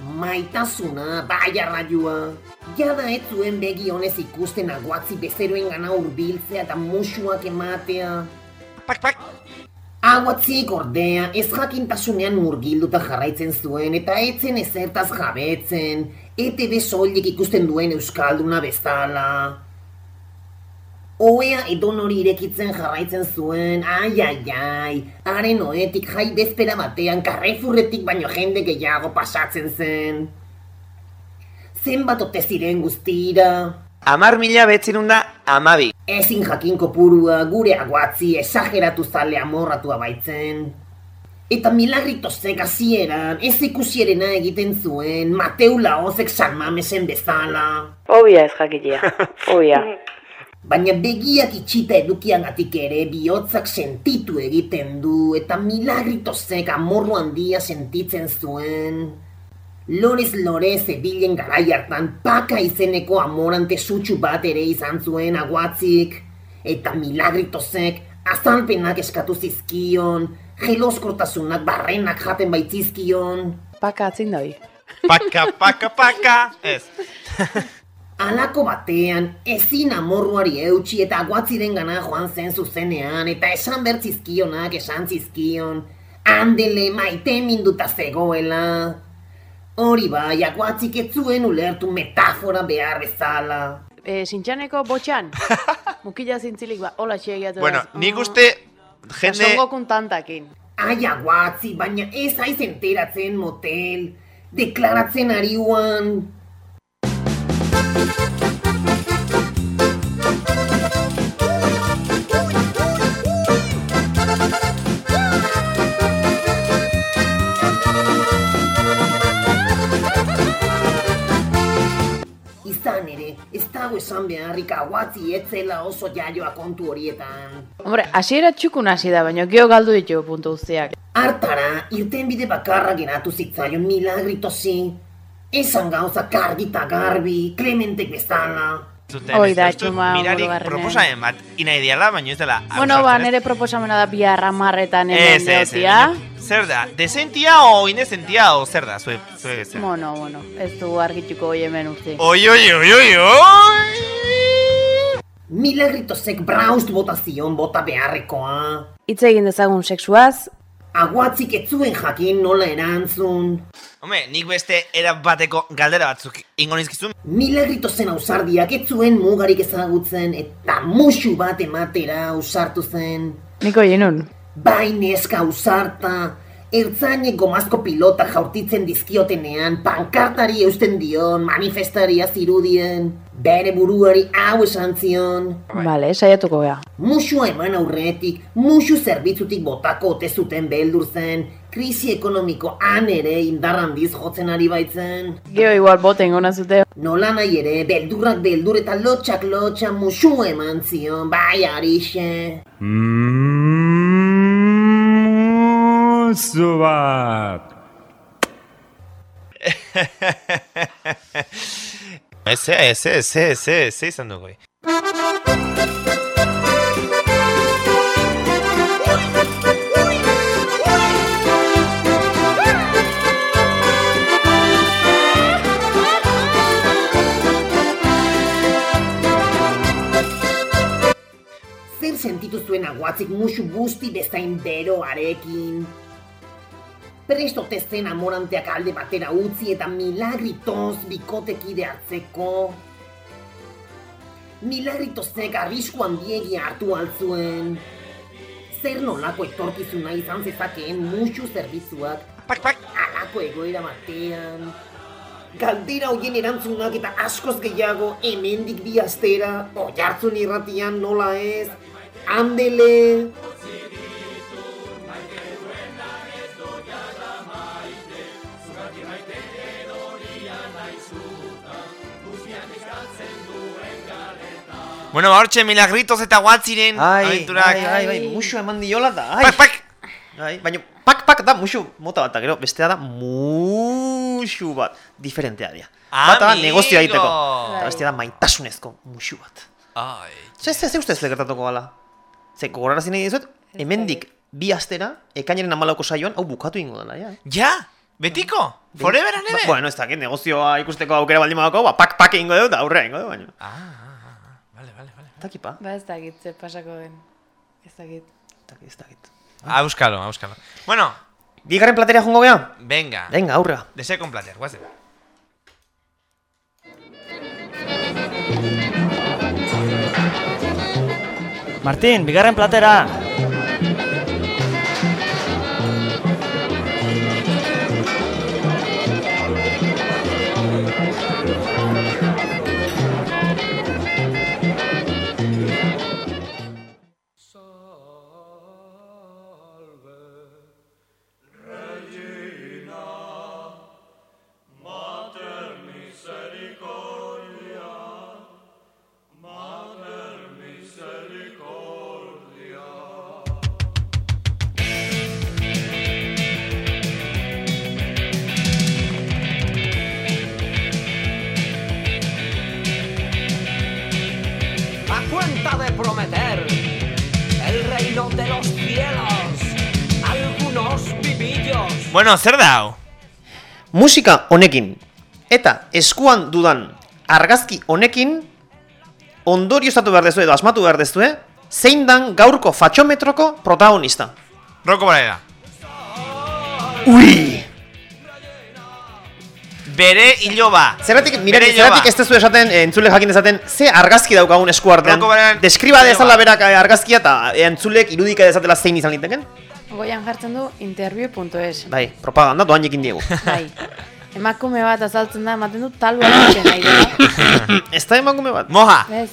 Maitasuna, bai arraioa. Jada ez zuen begi honez ikusten aguatzi bezeroen gana urbiltzea eta musuak ematea. Pak, pak. Aguatzik ordea ez jakintasunean murgilduta jarraitzen zuen eta etzen ezertaz jabetzen, ETV soilik ikusten duen Euskalduna bezala. Oea edonori irekitzen jarraitzen zuen, ai, ai, ai, haren oetik jai bezpera batean karrefurretik baino jende gehiago pasatzen zen. Zenbat ote ziren guztira, Amar mila betzirun da amabi. ezin jakin kopurua gure aguatzi esageratu zale amorratua baitzen. Eta milagritozek hasieran ez ikusierena egiten zuen Mateu Laozek San Mamesen bezala. Obia ez jakitea, obia. [laughs] Baina begiak itxita edukiagatik ere bihotzak sentitu egiten du eta milagritozek amorru handia sentitzen zuen. Lorez lore zebilen garai hartan paka izeneko amorante sutsu bat ere izan zuen aguatzik. Eta milagritozek azalpenak eskatu zizkion, jeloskortasunak barrenak jaten baitzizkion. Paka atzin dabi. Paka, paka, paka. Ez. [laughs] Alako batean, ezin amorruari eutxi eta aguatziren gana joan zen zuzenean eta esan bertzizkionak esan zizkion. Andele maite minduta zegoela. Hori bai, aguatzik ez zuen ulertu metafora behar bezala. E, Sintxaneko botxan, [laughs] mukila zintzilik ba, hola txegiatu. Bueno, nik uste jende... Son Gokun tantakin. Ai, aguatzi, baina ez aiz enteratzen motel. Deklaratzen ariuan. Izan ere, ez dago esan beharrik aguatzi etzela oso jaioa kontu horietan. Hombre, hasiera txukun hasi da, baina geho galdu ditu puntu guztiak. Hartara, irten bide bakarra geratu zitzaion milagritosi. Esan gauza kargita garbi, Clementek bezala. Zuten, Hoi da, txuma Mirarik burugarrenen. proposamen bat ina ideala, baina ez dela... Bueno, ba, ez? nire proposamena da biharra marretan Ez, hemen ez, deotia. Zer da, desentia o inesentia o zer da, zue, zue zer? Bueno, bueno, ez du argituko hoi hemen utzi. Oi, oi, oi, oi, oi! Milagritosek braust botazion bota beharrekoa. Hitz egin dezagun sexuaz, Aguatzik ez zuen jakin nola erantzun. Home, nik beste era bateko galdera batzuk ingo nizkizun. Milagritosen ausardiak ez zuen mugarik ezagutzen eta musu bat ematera ausartu zen. niko jenun. Bai neska ausarta, ertzainek gomazko pilota jaurtitzen dizkiotenean, pankartari eusten dion, manifestaria zirudien, bere buruari hau esan zion. Vale, saiatuko gea. Musua eman aurretik, musu zerbitzutik botako ote zuten beldur zen, krisi ekonomiko han ere indar handiz jotzen ari baitzen. Geo igual bote ingona zute. Nola nahi ere, beldurrak beldur eta lotxak lotxa musua eman zion, bai arixe. Musu bat. [laughs] Eze, eze, eze, eze, eze izan dugu. Zer sentitu zuen aguatzik musu guzti bezain beroarekin. Prestote zen amoranteak alde batera utzi eta milagritos bikotekide hartzeko. Milagritosek arrisku handiegi hartu altzuen. Zer nolako etorkizuna izan zezakeen musu zerbitzuak. Pak, pak. Alako egoera batean. Galdera hoien erantzunak eta askoz gehiago hemendik bi astera, oihartzun irratian nola ez, handele! Bueno, ba, hortxe milagritos eta guatziren Ai, aventurak. ai, ai, bai, musu eman diola da, ai. Pak, pak. Ai, baina pak, pak da musu mota bat, gero bestea da musu bat, diferentea dira. Bata da Amigo. negozioa egiteko, eta bestea da maitasunezko musu bat. Ai. Ze, ze, ze ustez legertatuko gala? Ze, gogorarazi nahi dizut, hemendik bi astera, ekainaren amalauko saioan, hau bukatu ingo dela, ja. Ja? Betiko? Forever and Ba, ever? bueno, ez dakit, negozioa ikusteko aukera baldin badako, ba, pak pak ingo dut, aurrera ingo dut, baina. Ah, vale, vale, vale. Ez dakit, pa. Ba ez dakit, ze pasako den. Ez dakit. Ez dakit, ez dakit. Auskalo, auskalo. Bueno, Bigarren platera jongo gea? venga. Venga, aurrera. The second platter, guazen. Martin, bigarren platera. Bueno, zer da hau? Musika honekin eta eskuan dudan argazki honekin ondorioztatu behar dezue edo asmatu behar dezue zein dan gaurko fatxometroko protagonista. Rocco Barrera. Ui! Bere iloba. Zeratik, mirari, iloba. zeratik ez tezu esaten, entzule jakin dezaten, ze argazki daukagun eskuartean. Rocco Barreran Deskriba dezala berak eh, argazkia eta eh, entzulek irudika dezatela zein izan liteken. Goian jartzen du interview.es. Bai, propaganda doainekin diegu. Bai. Emakume bat azaltzen da, ematen du talua egiten nahi dela. [laughs] ez da emakume bat. Moja. Ez.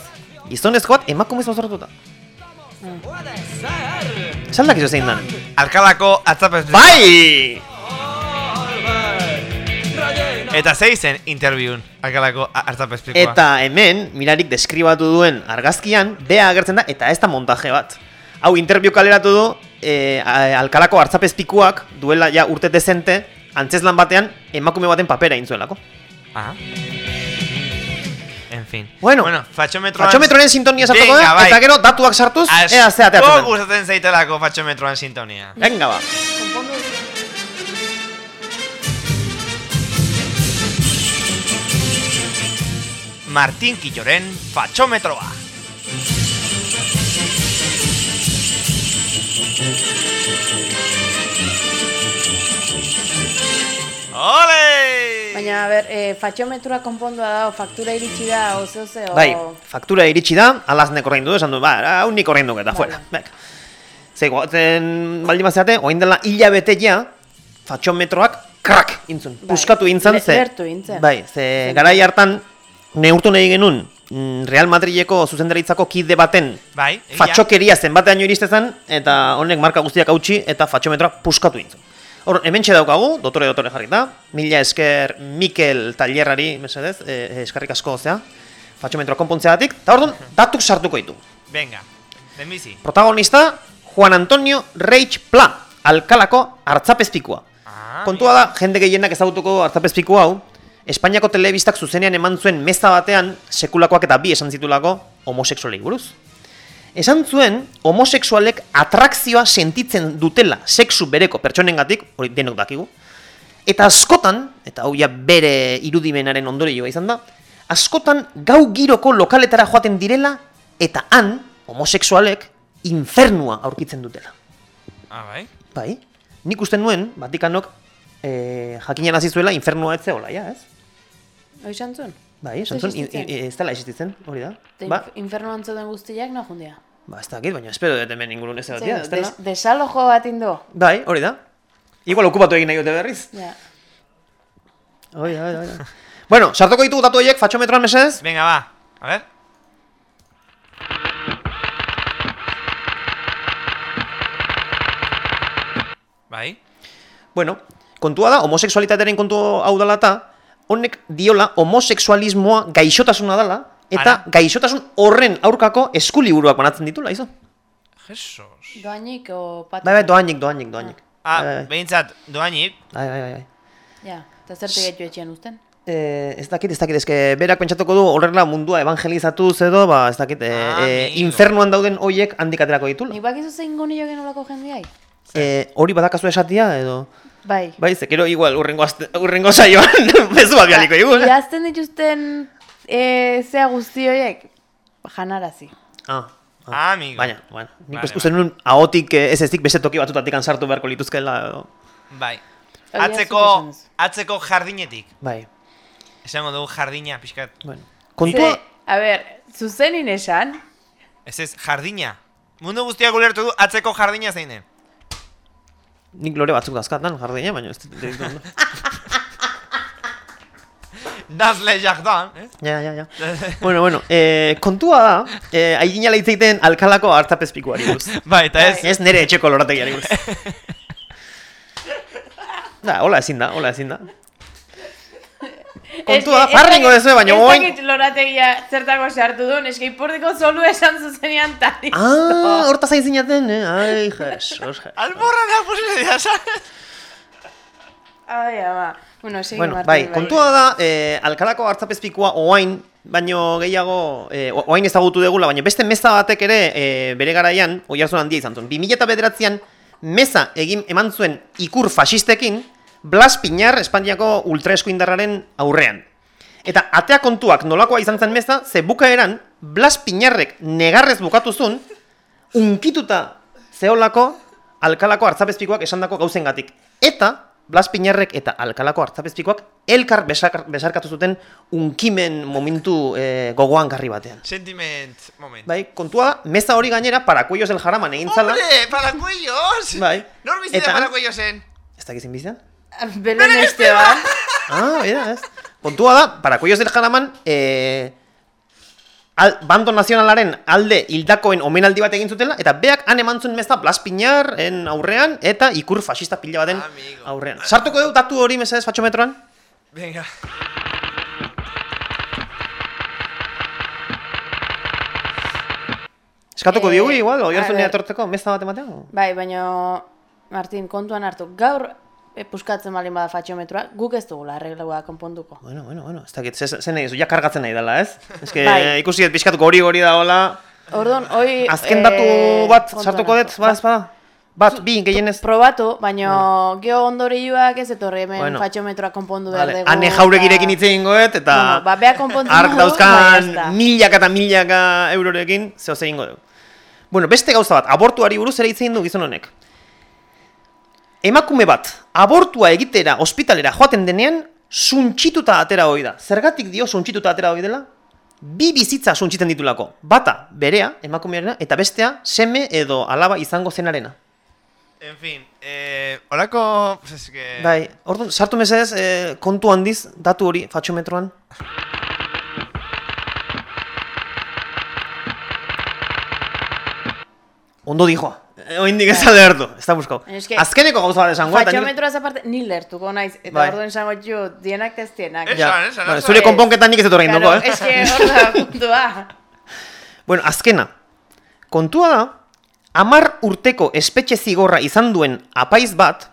Gizonezko bat emakume zortuta. Zaldak izo zein dan. Alkalako atzapez... Bai! Eta zei zen interviewun, alkalako hartzapezpikoa. Eta hemen, mirarik deskribatu duen argazkian, bea agertzen da, eta ez da montaje bat. Hau, interview kaleratu du, e, a- alkalako hartzapezpikuak duela ja urte dezente, antzeslan batean, emakume baten papera intzuelako. Aha. En fin. Bueno, bueno fatxometroan... Fatxometroaren sintonia sartuko Venga, da, bai. eta gero datuak sartuz, ea ze ateatzen Asko den. gustatzen zaitelako fatxometroan sintonia. Venga, ba. Martin Quilloren fatxometroa. Ole! Baina, a ber, e, fatxometrua konpondua da, o faktura iritsi da, oze, oze, o... Bai, faktura iritsi da, alaznek ordaindu du, esan du, ba, hau nik ordaindu eta fuera. Bek. Ze, goatzen baldin bazeate, oain dela hilabete ja, fatxometroak krak intzun. Puskatu intzan, ze... lertu intzen. Bai, ze garai hartan, neurtu nahi genuen, Real Madrileko zuzendaritzako kide baten Bai, egia. fatxokeria zenbatean iriste zen, eta honek marka guztiak hautsi, eta fatxometroa puskatu intzun. Hor, hemen daukagu, dotore dotore jarrita, mila esker Mikel Tallerrari, mesedez, eh, eskarrik asko zea, fatxometroa konpontzeatik, eta orduan, datuk sartuko ditu. Venga, denbizi. Protagonista, Juan Antonio Reich Pla, alkalako hartzapezpikua. Ah, Kontua da, jende gehienak ezagutuko hartzapezpiku hau, Espainiako telebistak zuzenean eman zuen meza batean sekulakoak eta bi esan zitulako homosexualei buruz. Esan zuen, homosexualek atrakzioa sentitzen dutela sexu bereko pertsonengatik, hori denok dakigu, eta askotan, eta hau ja bere irudimenaren ondorioa izan da, askotan gau giroko lokaletara joaten direla, eta han, homosexualek, infernua aurkitzen dutela. Ah, bai? Bai, nik uste nuen, Vatikanok eh, jakinen hasi zuela infernua etzeola, ja, ez? Hoi zuen? Bai, esan zuen, in- in- ez dela existitzen, hori da. Ba? Ba, Infernuan zeuden guztiak, no jundia. ba, ez dakit, baina espero dut hemen ingurun ez egotia, ez dela. Des, desalojo bat indo. Bai, hori da. Igual okupatu egin nahi dute berriz. Ja. Oi, oi, oi. [laughs] bueno, sartuko ditugu datu horiek, fatxometroan mesedez? Venga, va. A ver. Bai. Bueno, kontua da, homosexualitatearen kontu hau dela eta, honek diola homosexualismoa gaixotasuna dela, eta Ara. gaixotasun horren aurkako eskuliburuak banatzen ditula, izo? Jesus. Doainik o pat... Bai, bai, doainik, doainik, doainik. Ah, Bai, bai. behintzat, doainik. Bai, bai, bai, bai. Ja, eta zerte gaitu etxean uzten. eh, ez dakit, ez dakit, eske berak pentsatuko du horrela mundua evangelizatuz edo, ba, ez dakit, eh, eh, infernuan dauden hoiek handik aterako ditula. Nik bakizu zein goni jogen olako jendiai? Eh, hori badakazu esatia edo... Bai. Bai, ze, gero igual, urrengo, azte, urrengo saioan, bezu bat bialiko igual. Idazten dituzten e, zea guzti horiek, janarazi. Ah, Ah, amigo. Baina, bueno, nik Vale, vale, uste nuen ahotik eh, ez ezik beste toki batutatik sartu beharko lituzkela edo... Bai. Atzeko, atzeko jardinetik. Bai. Esango dugu jardina, pixkat. Bueno. Kontua... Ze, a ber, zuzenin esan, Ez ez, jardina. Mundu guztiak ulertu du, atzeko jardina zein den. Nik lore batzuk dazkatan jardina, baina ez dut dut dut. Das le jardin, eh? Ja, ja, ja. [laughs] bueno, bueno, eh, kontua da, eh, aigina leitzeiten alkalako hartzapezpikuari buruz. Bai, eta ez... Ez nere etxeko lorategiari buruz. [laughs] da, hola ezin da, hola ezin da. Kontua da, parringo dezu, baina Ez oain... dakit lorategia zertako sartu duen, eski ipurdiko zolu esan zuzenean tari. Ah, horta zain zinaten, eh? Ai, Jesus. Alborra da posibilidad, ¿sabes? Ai, ama. Bueno, segi Bueno, Martin, bai, kontua da, eh, alkalako hartzapezpikua oain, baino gehiago, eh, oain ezagutu degula, baina beste meza batek ere eh, bere garaian, oiarzun handia izan zuen. 2009an meza egin eman zuen ikur fasistekin, Blas Piñar Espainiako ultraeskuindarraren aurrean. Eta atea kontuak nolakoa izan zen meza, ze bukaeran Blas Piñarrek negarrez bukatu zuen, unkituta zeolako alkalako hartzapezpikoak esandako gauzengatik. Eta Blas Piñarrek eta alkalako hartzapezpikoak elkar besar, besarkatu zuten unkimen momentu eh, gogoan garri batean. Sentiment, moment. Bai, kontua meza hori gainera parakuellos del jaraman egin zala. ¡Hombre, para cuellos! Bai. Nor bizi da Eta- para cuellosen? Ez dakizin bizan? Belen Esteban. Ah, mira, ez. Kontua da, parakuellos del jaraman, eh, al, bando nazionalaren alde hildakoen omenaldi bat egin zutela, eta beak han eman zuen meza Blas Piñarren aurrean, eta ikur fascista pila baten aurrean. Sartuko dugu datu hori mesedez fatxometroan? Venga. Eskatuko Eh, diogu igual, oi hartu ver. etortzeko, meza bat ematea? Bai, baina Martin, kontuan hartu. Gaur e, puskatzen baldin bada fatxometroa, guk ez dugula arreglaua konponduko. Bueno, bueno, bueno, ez dakit, ze- zen nahi duzu, ja kargatzen nahi dela, ez? Ez que Bai. ikusi dut pixkatu gori gori da hola. Orduan, hoi... Azken eh, datu bat kontuan sartuko dut, hartu. ba, ez bada? Bat, bi, gehienez. Probatu, baina geho ondorioak ez etorri hemen Bueno. fatxometroa konpondu behar Vale, dugu. Ane jauregirekin hitz egingo dut, eta... Bueno, ba, beha konpontzen Ark dauzkan milaka eta milaka eurorekin, zeo zer egingo dugu. Bueno, beste gauza bat, abortuari buruz ere hitz egin du gizon honek. Emakume bat, abortua egitera ospitalera joaten denean, suntxituta atera hoi da. Zergatik dio suntxituta atera hoi dela? Bi bizitza suntxiten ditulako. Bata, berea, emakumearena, eta bestea, seme edo alaba izango zenarena. En fin, eh. Pues es que... Bai, orduan, sartu mesedez, eh, kontu handiz, datu hori, fatxometroan. Ondo dijo. Eh, Oindik ez alde hartu, ez da buskau. Baina eske, Azkeneko gauza bat esango. Fatxometroaz aparte, ni lertuko naiz. Eta Bai. orduan esango jo, dienak testienak. Ja, bueno, zure konponketan nik ez dut horrein dugu, eh? Es que hor da [laughs] puntua. Bueno, azkena. Kontua da, amar urteko espetxe zigorra izan duen apaiz bat,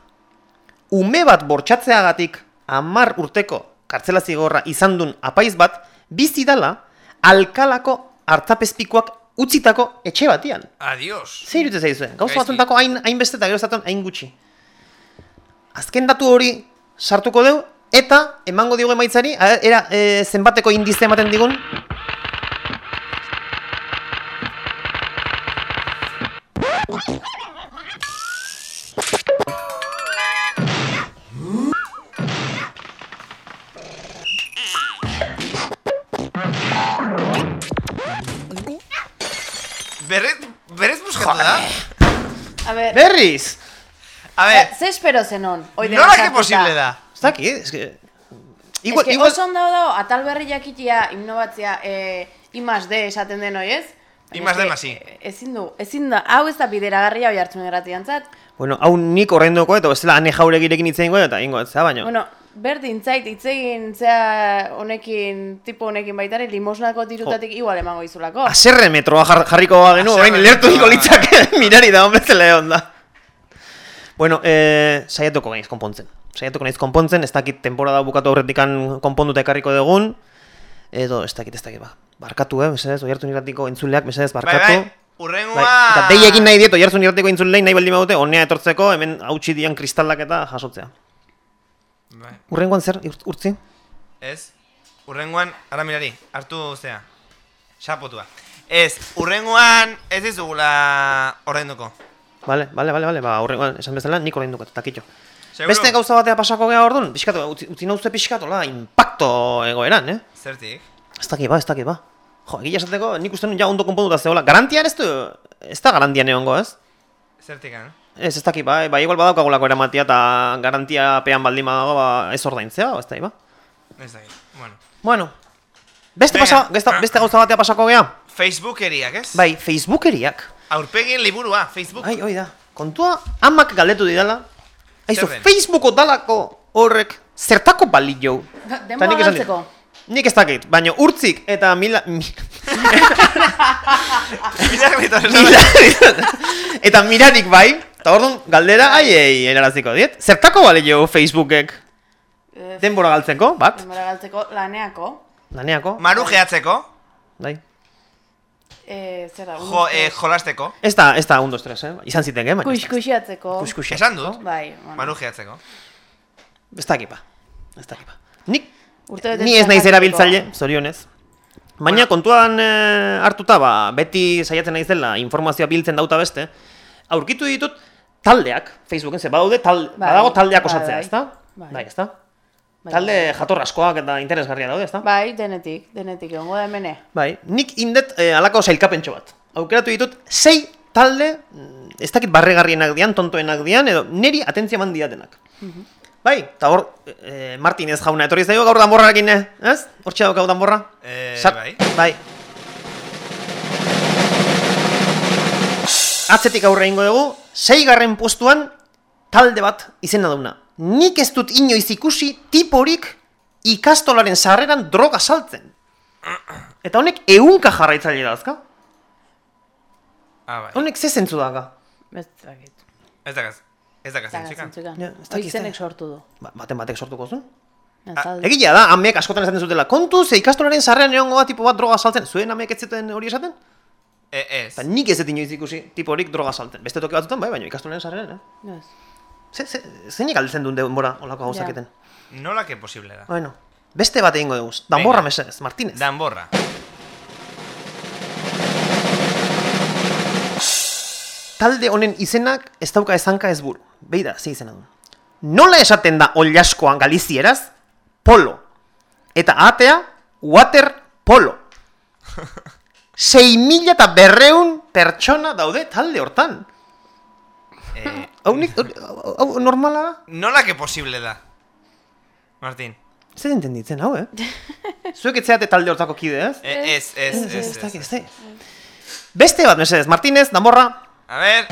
ume bat bortxatzeagatik amar urteko kartzela zigorra izan duen apaiz bat, bizi dala alkalako hartzapezpikoak utzitako etxe batian. Adiós. Zer irute zaizue? Gauza Gaizki. batzuntako hain, hain beste eta gero hain gutxi. Azken datu hori sartuko dugu, eta emango diogu emaitzari, era e, zenbateko indize ematen digun, Berrez, berrez buskatu da? A ver, berriz! A ver, ze espero zenon? Nola que posible da? Ez dakit, ez que... Igual, es que oso ondo dago, atal berri jakitia, innovatzia, eh, I más D esaten den hoi ez? I Baina más D eske, más I. eh, Ezin du, ezin da, hau ez da bideragarria hoi hartzen gratiantzat. Bueno, hau nik horrendoko eta bestela ane jauregirekin hitz egingo eta ingo, zera baino. Bueno, berdin zait, hitz egin, zea honekin, tipo honekin baitare, limosnako dirutatik igual emango izulako. Aserre metroa jar, jarriko bagenu, orain lertu niko litzake [laughs] mirari da, hombre, zele onda. Bueno, eh, saiatuko gaiz konpontzen. Saiatuko naiz konpontzen, ez dakit temporada bukatu aurretikan konponduta ekarriko dugun, edo ez dakit, ez dakit, ba. Barkatu, eh, mesedez, oiartu niratiko entzuleak, mesedez, barkatu. Bai, bai, urrengoa... Bai, Eta dei egin nahi diet, oiartu niratiko entzulei nahi baldin badute, honea etortzeko, hemen hautsi dian kristallak eta jasotzea. Bai. Urrengoan zer, urt- urtzi? Ez, urrengoan, ara mirari, hartu zea, xapotua. Ez, urrengoan ez dizugula ordainduko. Vale, vale, vale, vale, ba, urrengoan, esan bezala, nik orain dukat, takitxo. Seguro? Beste gauza batea pasako geha orduan, pixkatu, utzi, utzi nauzte pixkatu, la, impacto egoeran, eh? Zertik? Ez dakit ba, ez dakit ba. Jo, egia esateko, nik uste nun ja ondo konponduta zegoela. Garantian ez du, ez da garantian egongo, ez? Zertik, eh? Ez, ez dakit ba, ba, igual badaukagulako eramatia eta garantia pean baldin badago, ba, ez ordaintzea, ez dakit ba. Ez da, bueno. Bueno, beste, Venga. pasa, beste, beste gauza batea pasako geha? Facebookeriak, ez? Bai, Facebookeriak. Aurpegien liburua, Facebook. Bai, hoi da. Kontua, amak galdetu didala. Aizu? Facebooko dalako horrek zertako balio. Ba, dit- galtzeko. Nik ez dakit, baina urtzik eta mila... mi- [laughs] [laughs] eta mirarik bai, eta orduan galdera aiei eraraziko diet. Zertako balio Facebookek Eh, denbora galtzeko, bat, Denbora galtzeko laneako. laneako. Marujeatzeko, Bai. Eh, zer da? jo, eh, jolasteko, Ez da, ez da, undo estres, eh? Izan ziteke, baina. Kuxkuxiatzeko. Kuxkuxia. esan dut, Bai, bueno. marujeatzeko. Ez dakipa. Ez dakipa. Nik, Urtebete ni ez naiz erabiltzaile, zorionez. Baina kontuan eh, hartuta, ba, beti saiatzen naiz dela informazioa biltzen dauta beste, aurkitu ditut taldeak, Facebooken, ze badaude, tal, Bai, badago taldeak osatzea, bai. ezta? Bai. Bai, ezta? Bai. Talde jatorraskoak eta interesgarria daude, ezta? Bai, denetik, denetik, egongo da hemene. Bai, nik indet eh, alako sailkapentxo bat. Aukeratu ditut, sei talde, mm, ez dakit barregarrienak dian, tontoenak dian, edo neri atentzia eman diatenak. Bai, eta hor, eh, Martinez jauna etorri zaio gaur danborrarekin, eh? ez? Hortxe daukau danborra? Eh, Sar- bai. Bai. Atzetik aurre ingo dugu, seigarren postuan talde bat izena dauna. Nik ez dut inoiz ikusi tiporik ikastolaren sarreran droga saltzen. Eta honek ehunka jarraitzaile dazka. Ah, bai. Honek ze zentzu daga. Ez dakit. Ez dakaz, ez dakaz, zentzikan. zentzukan. Ja, ez dakit, Oizenek ez sortu du. Ba, baten batek sortuko zuen. Azaldu. Egia da, amek askotan esaten zutela, kontu, ze ikastolaren sarreran egongo da tipo bat droga saltzen. Zuen amek ez zuten hori esaten? E, ez. Eta nik ez dut inoiz ikusi tiporik droga saltzen. Beste toki batzutan, bai, baina ikastolaren sarreran, eh? Ez. Ze, ze, zeinek galdetzen duen denbora olako gauzak Ja. eten. Nola que posible da. Bueno, beste bat egingo dugu. Danborra Venga. mesedez, Martínez. Danborra. Talde honen izenak ez dauka ezanka ez buru. Beida, ze izena du. Nola esaten da oliaskoan galizieraz? Polo. Eta atea, water polo. [laughs] Sei mila eta berreun pertsona daude talde hortan. [laughs] Eh, Hau nik, hau- hau normala da? nola que posible da. Martín. Zer entenditzen, hau, eh? [laughs] Zuek etzeate talde hortako kide, ez? Eh, ez, ez, ez, ez, ez. Beste bat, mesedez, Martínez, Damorra, A ver,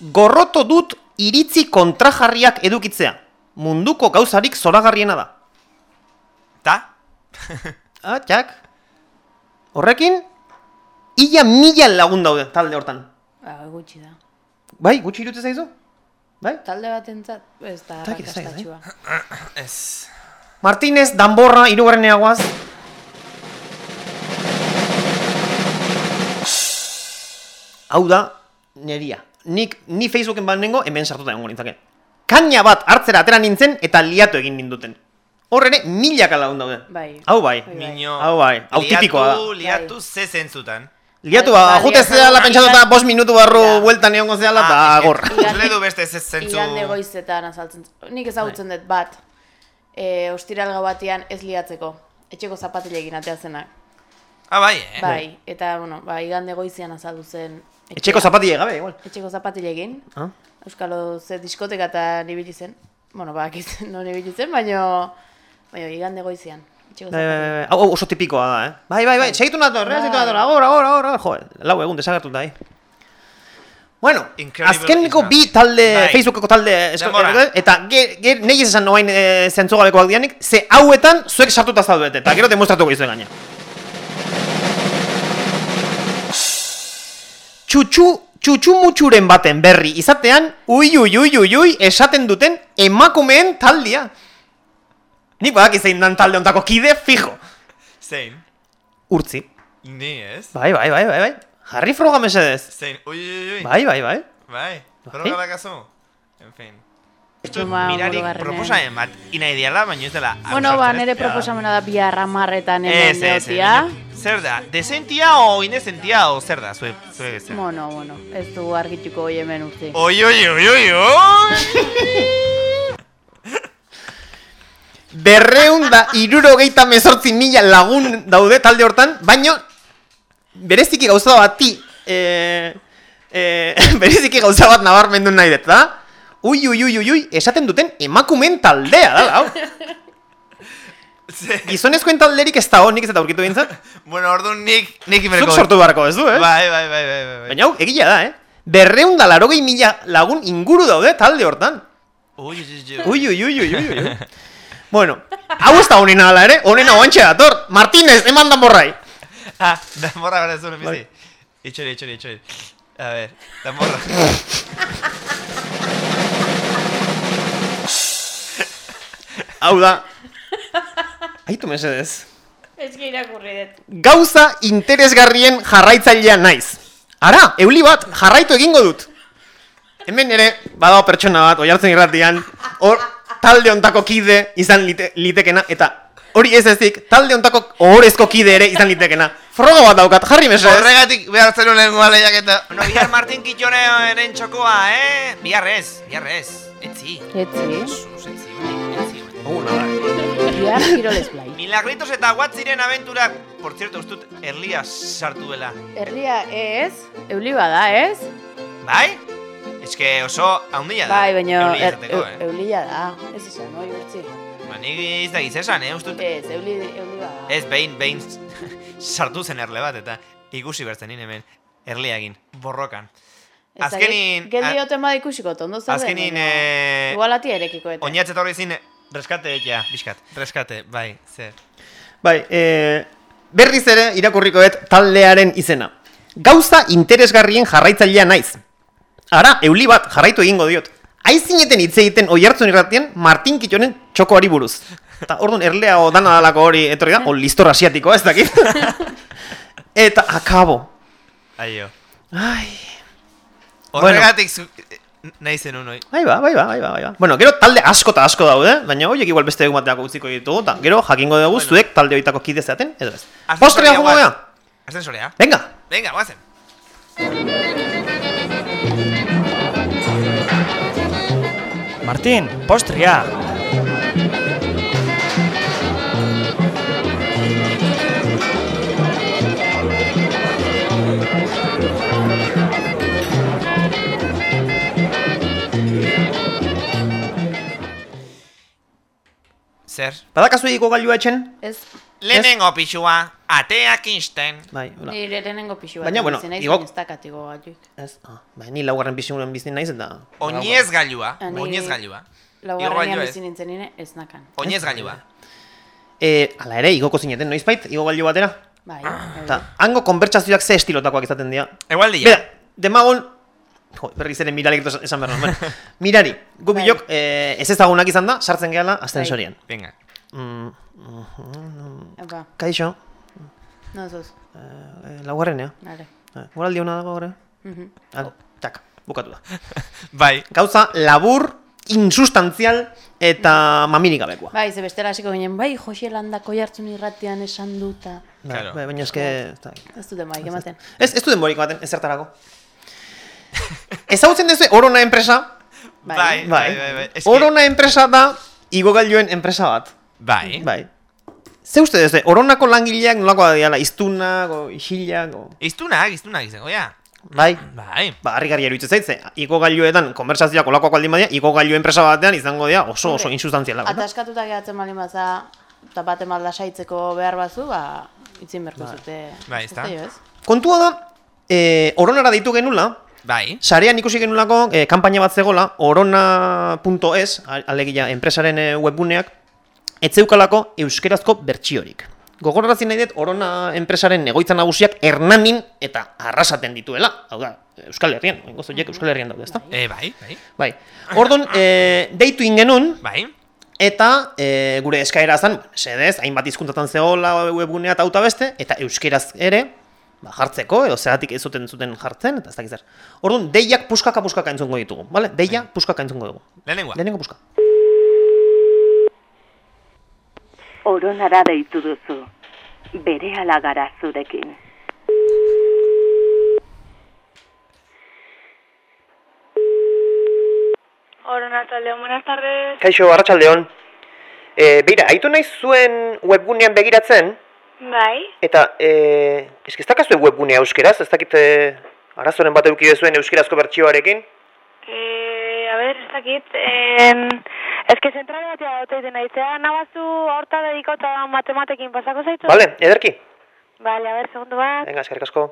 gorroto dut iritzi kontrajarriak edukitzea. Munduko gauzarik zoragarriena da. Ta? [laughs] Ah, txak. Horrekin, ia mila lagun daude talde hortan. Ah, gutxi da. Bai, gutxi irute zaizu? Bai? Talde batentzat, ez da [clears throat] Ez dakit, ez rakastatxua. Martínez, Danborra, irugarreneagoaz. Hau da, neria. Nik, ni Facebooken banengo, hemen sartuta egongo nintzake. Kaina bat hartzera atera nintzen eta liatu egin ninduten. Hor ere, milaka lagun daude. Bai. Hau bai. Niño. Hau bai, hau tipikoa da. Liatu, liatu ze zentzutan. Liatu Bai, ba, bai, jute zehala pentsatuta bost minutu barru bueltan egongo zehala Ah, agor. eske, Zule du beste ze zentzu... Igande goizetan azaltzen. Nik ezagutzen dut bat. E, ostiralga batean ez liatzeko. Etxeko zapatilekin atea zenak. Ah, bai, eh? Bai, eta, bueno, ba, igande goizean azaldu zen. etxea. Etxeko zapatile gabe, igual. Etxeko zapatilekin. Ah? Euskalo ze diskoteka eta nibili zen. Bueno, ba, [laughs] akitzen, no nibili zen, baino, baino, igande. Etxeko Bai, bai, bai, hau hau oso tipikoa da, eh? Bai, bai, bai, segitu nator, eh? Segitu Bai. nator, agora, agora, agora, jo, lau egun desagertuta, eh? Bueno, Incredible azkeneko is bi talde, Bai. Facebookeko talde, esko- Denbora. eta ge, ge, nahi ez esan noain e, zentzugabekoak dianik, ze hauetan zuek sartuta zaudete, eta gero demostratuko izue gaina. Txutxu, txutxumutxuren baten berri izatean, ui ui ui ui ui esaten duten emakumeen taldia. Nik badak zein dan talde ontako kide fijo. Zein? Urtzi. Ni ez? Bai, bai, bai, bai, bai. Jarri froga mesedez. Zein? Ui, ui, ui. Bai, bai, bai. Bai. Droga dakazu? En fin. Mirarik burugarrenean. proposamen bat ina ideala, baina ez dela Bueno, ba, nire proposamena da bihar amarretan Ez, hemen neotia. Zer da? Desentia o inesentia o zer da? Zue, zue zer? Bueno, bueno, ez du argituko hoi hemen urte. Oi, oi, oi, oi, oi! [laughs] Berreun da irurogeita mezortzi mila lagun daude talde hortan, baino bereziki gauza bati e, e, [laughs] bereziki gauza bat nabarmendu nahi dut, da? Ui, ui, ui, ui, ui, esaten duten emakumen taldea, da, hau. [laughs] Gizonezkoen talderik ez da hon, nik ez eta aurkitu bintzat. [laughs] Bueno, orduan nik, nik Zuk sortu beharko ez du, eh? Bai, bai, bai, bai, bai. Baina hau, egia da, eh? Berreun da larogei mila lagun inguru daude talde hortan. Ui, Ui, ui, ui, ui, ui, ui. Bueno, hau ez da honena ala ere, honena oantxe dator. Martínez, eman dan borrai. Ah, damorra gara zuen, Bai. bizi. Itxori, itxori, itxori. A ver, damorra. [laughs] Hau da. Aitu mesedez. Ez que irakurri dut. Gauza interesgarrien jarraitzailea naiz. Ara, euli bat, jarraitu egingo dut. Hemen ere, badago pertsona bat, oi hartzen irratian, hor, talde ontako kide izan lite, litekena, eta hori ez ezik, talde ontako ohorezko kide ere izan litekena. Froga bat daukat, jarri mesedez. Horregatik behar zen lengua lehiaketa. No, bihar Martin Kitxoneen txokoa, eh? Bihar ez, bihar ez. Etzi. Etzi. Sus, etzi, etzi. Bihar kiroles blai. [laughs] Milagritos eta Watziren aventurak, por cierto, ustut, erlia sartu dela. Herria ez, euli bada ez? Bai? Ez que oso haundia da. Bai, baina Eulia er, eh? eulia da. Ez esan, oi, urtzi. Ba, nik ez da gizesan, eh? Ustut, Ez, euli, euli bada. ez behin, behin [laughs] sartu zen erle bat, eta ikusi bertzen nien hemen, erliagin, borrokan. Azkenin, Geldi oten bada ikusiko, tondo zauden. azkenin, baina eh, Igual ati erekiko eta. Oinatze etorri zin, reskate, ja, bizkat, reskate, bai, zer. Bai, e, berriz ere irakurrikoet taldearen izena. Gauza interesgarrien jarraitzailea naiz. Ara, euli bat jarraitu egingo diot. Aizineten hitz egiten oi hartzun irratien Martin Kitxonen txokoari buruz. Eta orduan erlea o dana dalako hori etorri da, o listor asiatikoa ez dakit. [laughs] Eta akabo. Aio. Ai. Horregatik zu... Nahi zen unoi. Bai ba, bai ba, bai ba, bai ba. Bueno, gero talde asko eta asko daude, baina horiek igual beste egun bateako utziko ditugu, eta gero jakingo dugu zuek talde horietako kide zeaten, edo ez. Postrea jomo gea? Ascensorea. Venga! Venga, guazen. Martín, postria. Zer? Badakazu egiko gailua etxen? Ez. Lehenengo pixua, ateak insten. Bai, hola. Nire lehenengo pixu bat. Baina, bueno, bizi naiz, igo- baina ez dakat igo gailuik. Ez, ah, bai, ni laugarren bizimunen bizi naiz eta... Oinez gailua, Ah, ni- oinez gailua. Laugarrenean gailua ez. bizi nintzen nire, ez nakan. Oinez gailua. E, ala ere, igoko zineten, noizbait, igo gailu batera? Bai, Eta, hango konbertsazioak ze estilotakoak izaten dira. Egual dia. Bera, demagon... Jo, berriz ere miralik esan behar [laughs] mirari, gu bilok eh, ez ezagunak izan da, sartzen gehala ascensorian. Venga. Mm, mm, kaixo, no zuz. eh, laugarrenea. Nare. Eh, Goraldi hona dago gore? Mhm. Hala, txak, bukatu da. [laughs] Bai. Gauza labur, insustantzial eta mamirik gabekoa. Bai, ze bestela hasiko ginen, bai, Jose Landako jartzun irratian esan duta. Bai, bai, baina eske... ez Ez dute maik ematen. Ez, ez du denborik ematen, ezertarako. Ezagutzen duzu Orona enpresa? Bai, bai, bai, bai. Ez que- Orona enpresa da igogailuen enpresa bat. Bai. Bai. Ze uste duzu, Oronako langileak nolakoa diala, iztunak, o isilak, o... Iztunak, iztunak izango, ja. Bai. Bai. Ba, harri gari eruditzen zaitze, igogailuetan konversazioak olakoak baldin badia, igogailu enpresa batean izango dira oso oso insustantzialak. Ataskatuta geratzen baldin baza, eta baten malda saitzeko behar bazu, ba, itzin berko zute. Bai, ezta. Kontua da, e, Oronara deitu genula, Bai. Sarean ikusi genulako e, kanpaina bat zegola, orona.es, alegia enpresaren e, webguneak, etzeukalako euskerazko bertsiorik. Gogorrazi nahi dut, Orona enpresaren egoitza nagusiak Hernanin eta Arrasaten dituela. Hau da, Euskal Herrian, oingo zoiek Euskal Herrian daude, ezta? Eh, bai, bai. Bai. Ordun, e, deitu ingenun, Bai. eta e, gure eskaera zen, sedez, hainbat hizkuntzatan zegoela webgunea eta auta beste, eta euskeraz ere, ba, jartzeko, edo zeratik ez zuten zuten jartzen, eta ez dakit zer. Orduan, deiak puskaka puskaka entzungo ditugu, bale? Deia puskaka entzungo dugu. Lehenengoa. Lehenengo puska. Oronara deitu duzu. Bere gara zurekin. Hola Natalia, buenas tardes. Kaixo, Arratsaldeon. E, beira, aitu naiz zuen webgunean begiratzen, Bai. eta, e, eski ez dakazue webgunea euskeraz, ez dakit e, arazoren bat eduki zuen euskerazko bertsioarekin? Dakit. Eh, que zentrale batea dute iten naizea, nabazu horta dedikota matematekin pasako zaitu? Vale, ederki. Vale, a ver, segundu bat. Venga, eskerrik asko.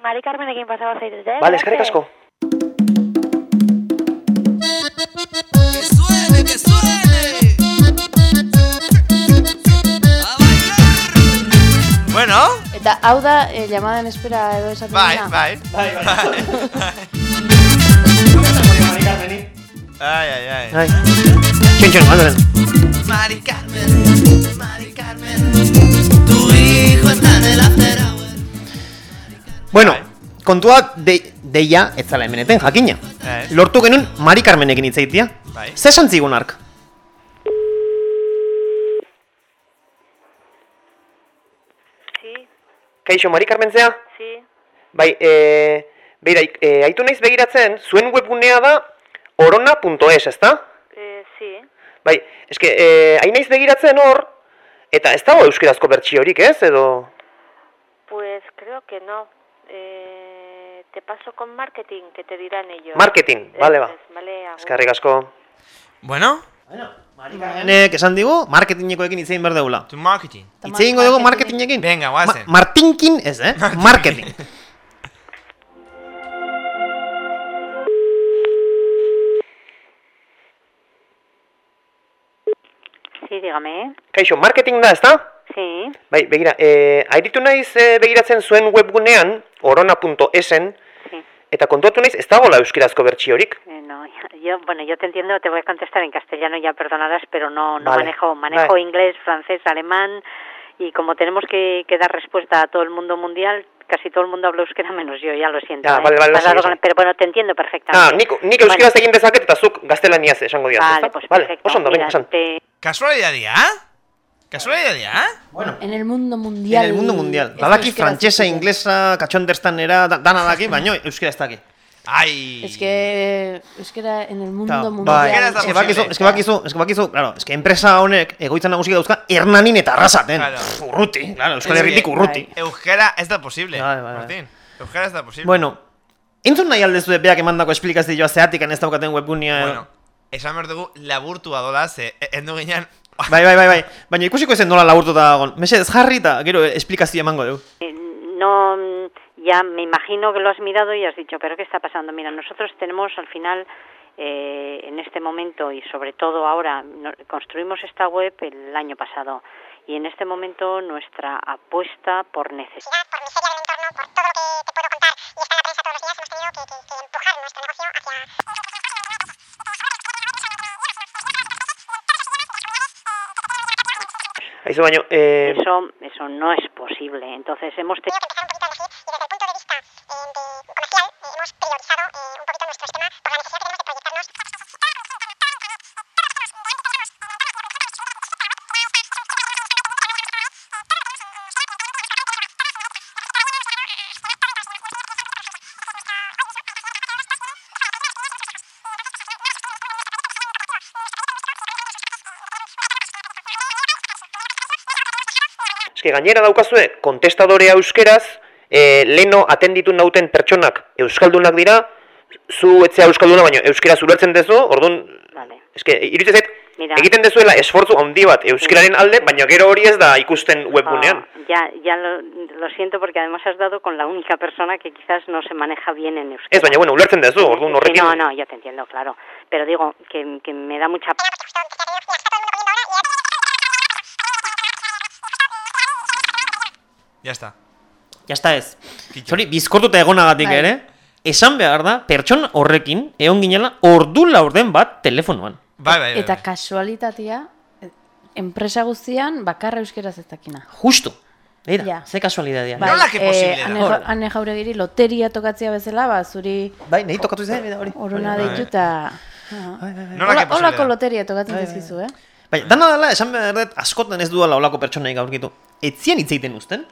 Mari Carmenekin pasako zaitut, eh? Vale, eskerrik asko. Bueno. Eta hau da, eh, llamada en espera edo esaten Bai, dena? bai. Bai, bai. Ai, ai, ai. Ai. Txon, txon, alderen. Mari Carmen, Mari Carmen, tu hijo está en el after Bueno, kontua de, deia ez zala hemeneten jakina. Eh. Lortu genuen Mari Carmenekin itzaitia. Bai. Ze esan Kaixo, Mari Carmen zea? sí. Bai, e, beira, e, aitu naiz begiratzen, zuen webgunea da orona.es, ezta? Eh, sí. Bai, eske, e, hain naiz begiratzen hor, eta ez dago euskerazko bertsiorik, ez, edo... Pues creo que no. Eh, te paso con marketing, que te dirán ellos. Marketing, vale, ba. Es, vale, agur. Eskerrik asko. Bueno. Nek esan digu, marketingekoekin hitz egin behar deula. Tu marketing. Hitz egingo dugu marketingekin. Venga, guazen. Ma Martinkin ez, eh? Marketing. Sí, dígame. Kaixo, marketing da, ezta? Sí. Bai, begira, eh, airitu naiz eh, begiratzen zuen webgunean, orona.esen, Sí. eta kontuatu naiz ez dagoela euskerazko bertsiorik. [laughs] Yo, bueno, yo te entiendo, te voy a contestar en castellano, ya perdonarás, pero no, no Vale, manejo, manejo vale. inglés, francés, alemán, y como tenemos que, que dar respuesta a todo el mundo mundial, casi todo el mundo habla euskera menos yo, ya lo siento. Ya, ¿eh? vale, vale, con-. Pero bueno, te entiendo perfectamente. Ah, nik, nik euskeraz egin dezaket eta zuk gaztelaniaz esango diaz, Vale, pues vale, perfecto. oso ondo, venga, esan. te- Kasualitatea? Kasualitatea? Bueno. En el mundo mundial. En el mundo mundial. Badaki frantsesa, inglesa, katxonderstanera, da, dana daki, baino euskera ez daki. Ai. Es que euskera en el mundo Ta, mundial. bai, eske bakizu, eske bakizu, eske bakizu, claro, eske enpresa honek egoitza nagusia dauzka Hernanin eta Arrasaten. Claro. Urruti, claro, Euskal Es Herritik que urruti. Euskera ez da posible, Bai, bai, bai. Martín. Euskera ez da posible. Bueno, entzun nahi aldezu beak emandako esplikazioa zeatik ez daukaten webgunea. Bueno, esan behar dugu laburtua dola, ze e- endu ginean... Bai, bai, bai, bai. Baina ikusiko ezen nola laburtuta dagoen. Mesedez jarri eta gero esplikazioa emango dugu. no mm, ya me imagino que lo has mirado y has dicho, pero ¿qué está pasando? Mira, nosotros tenemos al final, eh, en este momento y sobre todo ahora, no- construimos esta web el año pasado y en este momento nuestra apuesta por necesidad, por miseria del entorno, por todo lo que te puedo contar y está en la prensa todos los días, hemos tenido que, que- que empujar nuestro negocio hacia... Aizu baino, eh... Eso, eso no es posible. Entonces hemos tenido que empezar un poquito a elegir desde el punto de vista eh, de comercial eh, hemos priorizado eh, un poquito nuestro sistema por la necesidad que tenemos de proyectarnos. Eske gainera daukazue kontestadorea euskeraz, eh, leno atenditu nauten pertsonak euskaldunak dira, zu etzea euskalduna baino euskeraz ulertzen dezu, orduan, Vale. eske iruditzen zait, Mira. egiten dezuela esfortzu handi bat euskararen alde, baina gero hori ez da ikusten webgunean. Ah, ya, ya lo, lo siento porque además has dado con la única persona que quizás no se maneja bien en euskera. Ez, baina bueno, ulertzen dezu, orduan Sí, horrekin. no, no, ya te entiendo, claro. pero digo que, que me da mucha Ya está. Ja está ez. Hori, bizkortuta egonagatik Bai. ere, esan behar da, pertsona horrekin, egon ginela, ordu laurden bat telefonoan. Bai, bai, Eta kasualitatea, eh, enpresa guztian bakarra euskeraz ez dakina. Justo. Eira, Ja. ze kasualidadea. Bai, eh, Ane, Ja- ane jauregiri loteria tokatzea bezala, ba, zuri... Bai, nahi tokatu izan, hori. Oruna Bai. deitu eta... Nola que posible Olako da. loteria tokatzen Bai, bai, dizkizu, eh? Baina, dana dela, esan behar dut, askotan ez duela olako pertsonaik aurkitu. Etzien hitz egiten uzten.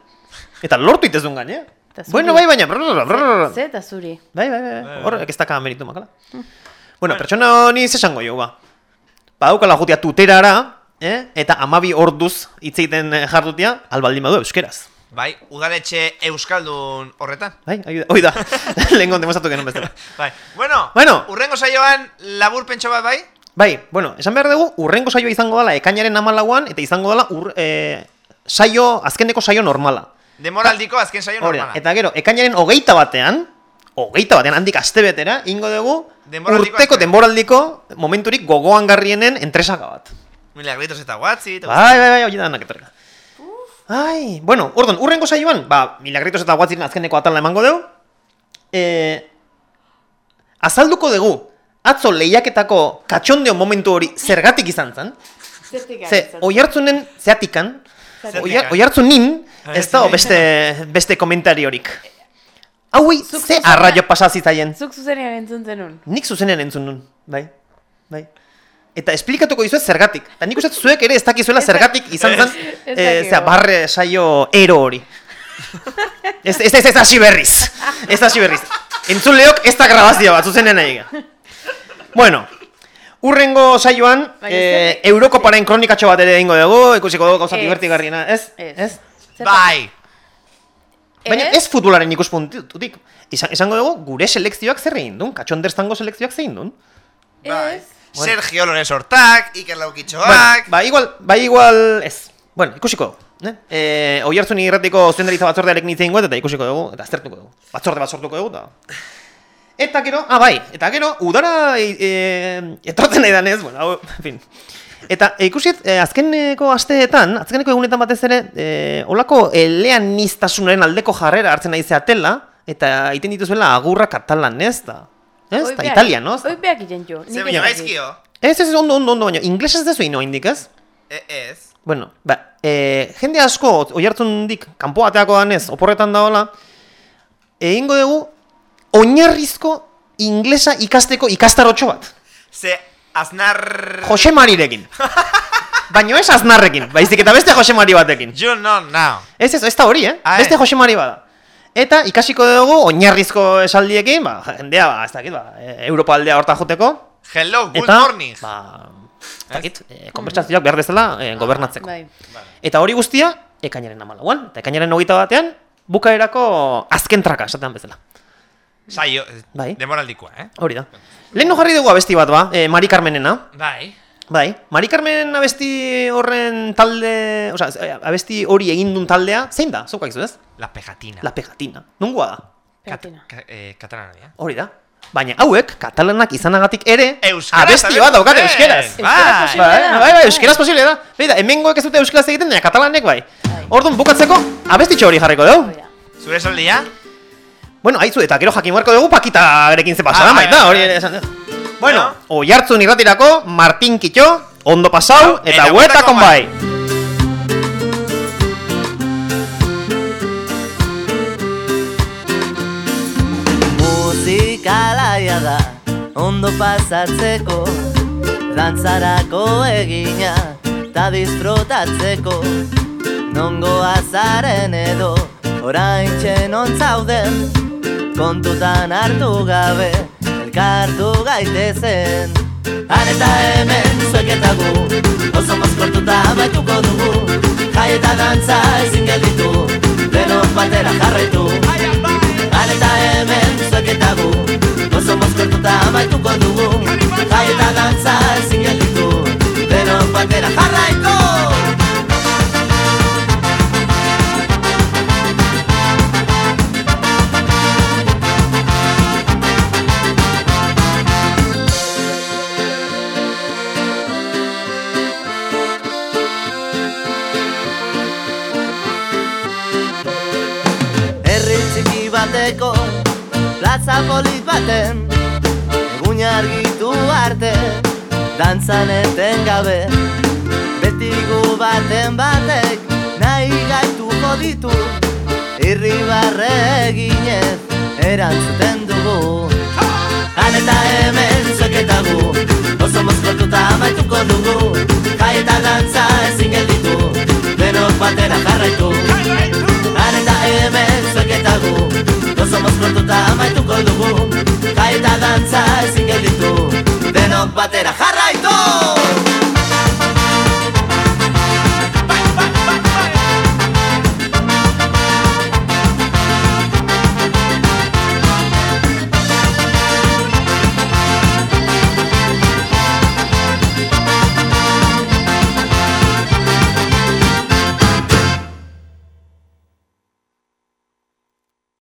Eta lortu itezun gaine. Eta zuri- Bueno, bai, baina, brrrr, brrrr. Ze- Ze eta zuri. Bai, bai, bai, horrek ez daka meritu makala. Bueno, pertsona honi zesango jo, ba. Badaukala jutia tuterara, eh? eta amabi orduz hitz egiten eh, jardutia, albaldin badu euskeraz. Bai, udaletxe euskaldun horretan. Bai, hoi da- [laughs] lehen gonde mozatu genuen bezala. Bai. Bueno, Bueno. urrengo saioan labur pentso bat bai? Bai, bueno, esan behar dugu, urrengo saioa izango dela ekainaren amalauan, eta izango dela ur, eh, saio, azkeneko saio normala. Demoraldiko azken saio normala. eta gero, ekainaren hogeita batean, hogeita batean, handik astebetera, ingo dugu, Denboraldiko urteko denboraldiko momenturik gogoan garrienen entresaka bat. Milagritos eta guatzi. eta Bai, bai, bai, hori da danak etorrela. Ai, bueno, ordon, urrengo saioan, ba, milagritos eta guatziren azkeneko atala emango dugu. Eh, azalduko dugu, atzo lehiaketako katxondeo momentu hori zergatik izan zen. Ze, oi hartzunen zeatikan, Zeatikan. Hartzunin, ez da Zeatikan. beste, beste komentariorik. Hauei, ze arraio pasazitaien. Zuk zuzenean entzun zenun. Nik zuzenean entzun nun, bai, bai. Eta esplikatuko dizuet zergatik. Eta nik uste zuek ere ez dakizuela zergatik izan zen, [laughs] Ez eh, dakigu. zera, barre saio ero hori. ez, ez, ez, ez hasi berriz. Ez hasi berriz. Entzuleok ez da grabazio bat, zuzenean nahi. Bueno, urrengo saioan, eh, Eurokoparen kronikatxo bat ere egingo dugu, ikusiko dugu gauza Ez. divertigarriena, ez? Ez. Bai. Baina ez futbolaren ikuspuntutik. Izan, esango dugu, gure selekzioak zer egin duen? Katxonderstango selekzioak zer egin duen? Bai. Sergio Lorenz Hortak, Iker Laukitxoak... Bueno, ba, igual, ba, igual, ez. Bueno, ikusiko dugu. Eh? Eh, oi hartzun irratiko zuzendaritza batzordearekin hitz egingo eta ikusiko dugu, eta aztertuko dugu. Batzorde bat sortuko dugu, eta... Eta gero, ah, bai, eta gero, udara e, e, etortzen nahi danez, bueno, hau, en fin. Eta e, ikusiet, e, azkeneko asteetan, azkeneko egunetan batez ere, e, olako elean niztasunaren aldeko jarrera hartzen nahi zeatela, eta egiten dituzuela agurra katalan, ez da? Ez, Oipeak- italian, no? Iten jo. Ze baina gaizkio? Ez, ez, ondo, ondo, ondo, baina, inglesez dezu ino indik, ez? E, ez. Bueno, ba, e, jende asko, oi hartzundik, kanpo ateako danez, oporretan daola, egingo dugu, oinarrizko inglesa ikasteko ikastarotxo bat. Ze aznar... Jose Marirekin. [laughs] Baina ez aznarrekin, baizik eta beste Jose Mari batekin. You know now. Ez ez, ez da hori, eh? Ah, Beste eh. Jose Mari bada. Eta ikasiko dugu oinarrizko esaldiekin, ba, jendea, ba, ez dakit, ba, Europa aldea horta joteko. Hello, good Eta, morning. Ba, ez dakit, e, konbertsazioak behar dezala e, gobernatzeko. Bai. Eta hori guztia, ekainaren amalauan, eta ekainaren hogeita batean, bukaerako azken traka, esatean bezala. Saio, Bai. demoraldikoa, eh? Hori da. Lehen jarri dugu abesti bat ba, e, Mari Carmenena. Bai. Bai, Mari Carmen abesti horren talde, osea, e, abesti hori egin duen taldea, zein da? Zuk akizu ez? La pegatina. La Pegatina. Nungoa da? Pegatina. Ka, eh, katalania. Hori da. Baina hauek, katalanak izanagatik ere, Euskaraz abesti bat daukate euskeraz. Bai. Bai, bai, bai, euskaraz posible da. Beida, hemengoek ez dute euskaraz egiten, baina katalanek bai. Orduan, bukatzeko, abestitxo hori jarriko dugu. Zure esaldia? Bueno, haizu, eta gero jakin beharko dugu pakitarekin ze pasa, Ah, bai, baita, bai, hori bai. ere esan dut. Bueno, oi hartzun irratirako, Martin Kitxo, ondo pasau, eta eta huerta konbai. Musika alaia da, ondo pasatzeko Dantzarako egina, ta disfrutatzeko Nongo azaren edo, orain txenon zauden Kontutan hartu gabe, elkartu gaitezen. Han eta hemen zuek eta gu, oso mozkortuta baituko dugu. Jai eta dantza ezin gelditu, denok batera jarraitu. Han eta hemen zuek eta gu, oso mozkortuta baituko dugu. Jai eta dantza ezin gelditu, denok batera jarraitu Plaza polit baten Egun argitu arte Dantzan eten gabe. Beti gu baten batek Nahi gaitu ditu Irribarre eginez Erantzuten dugu. Han eta hemen zueketa gu Oso mozkortuta amaituko dugu. Jai eta dantza ezin gelditu Denok batera jarraitu. Han eta hemen zueketa gu zapatuta amaituko dugu Kaita dantza ezin gelditu Denok batera jarraitu! Denok batera jarraitu!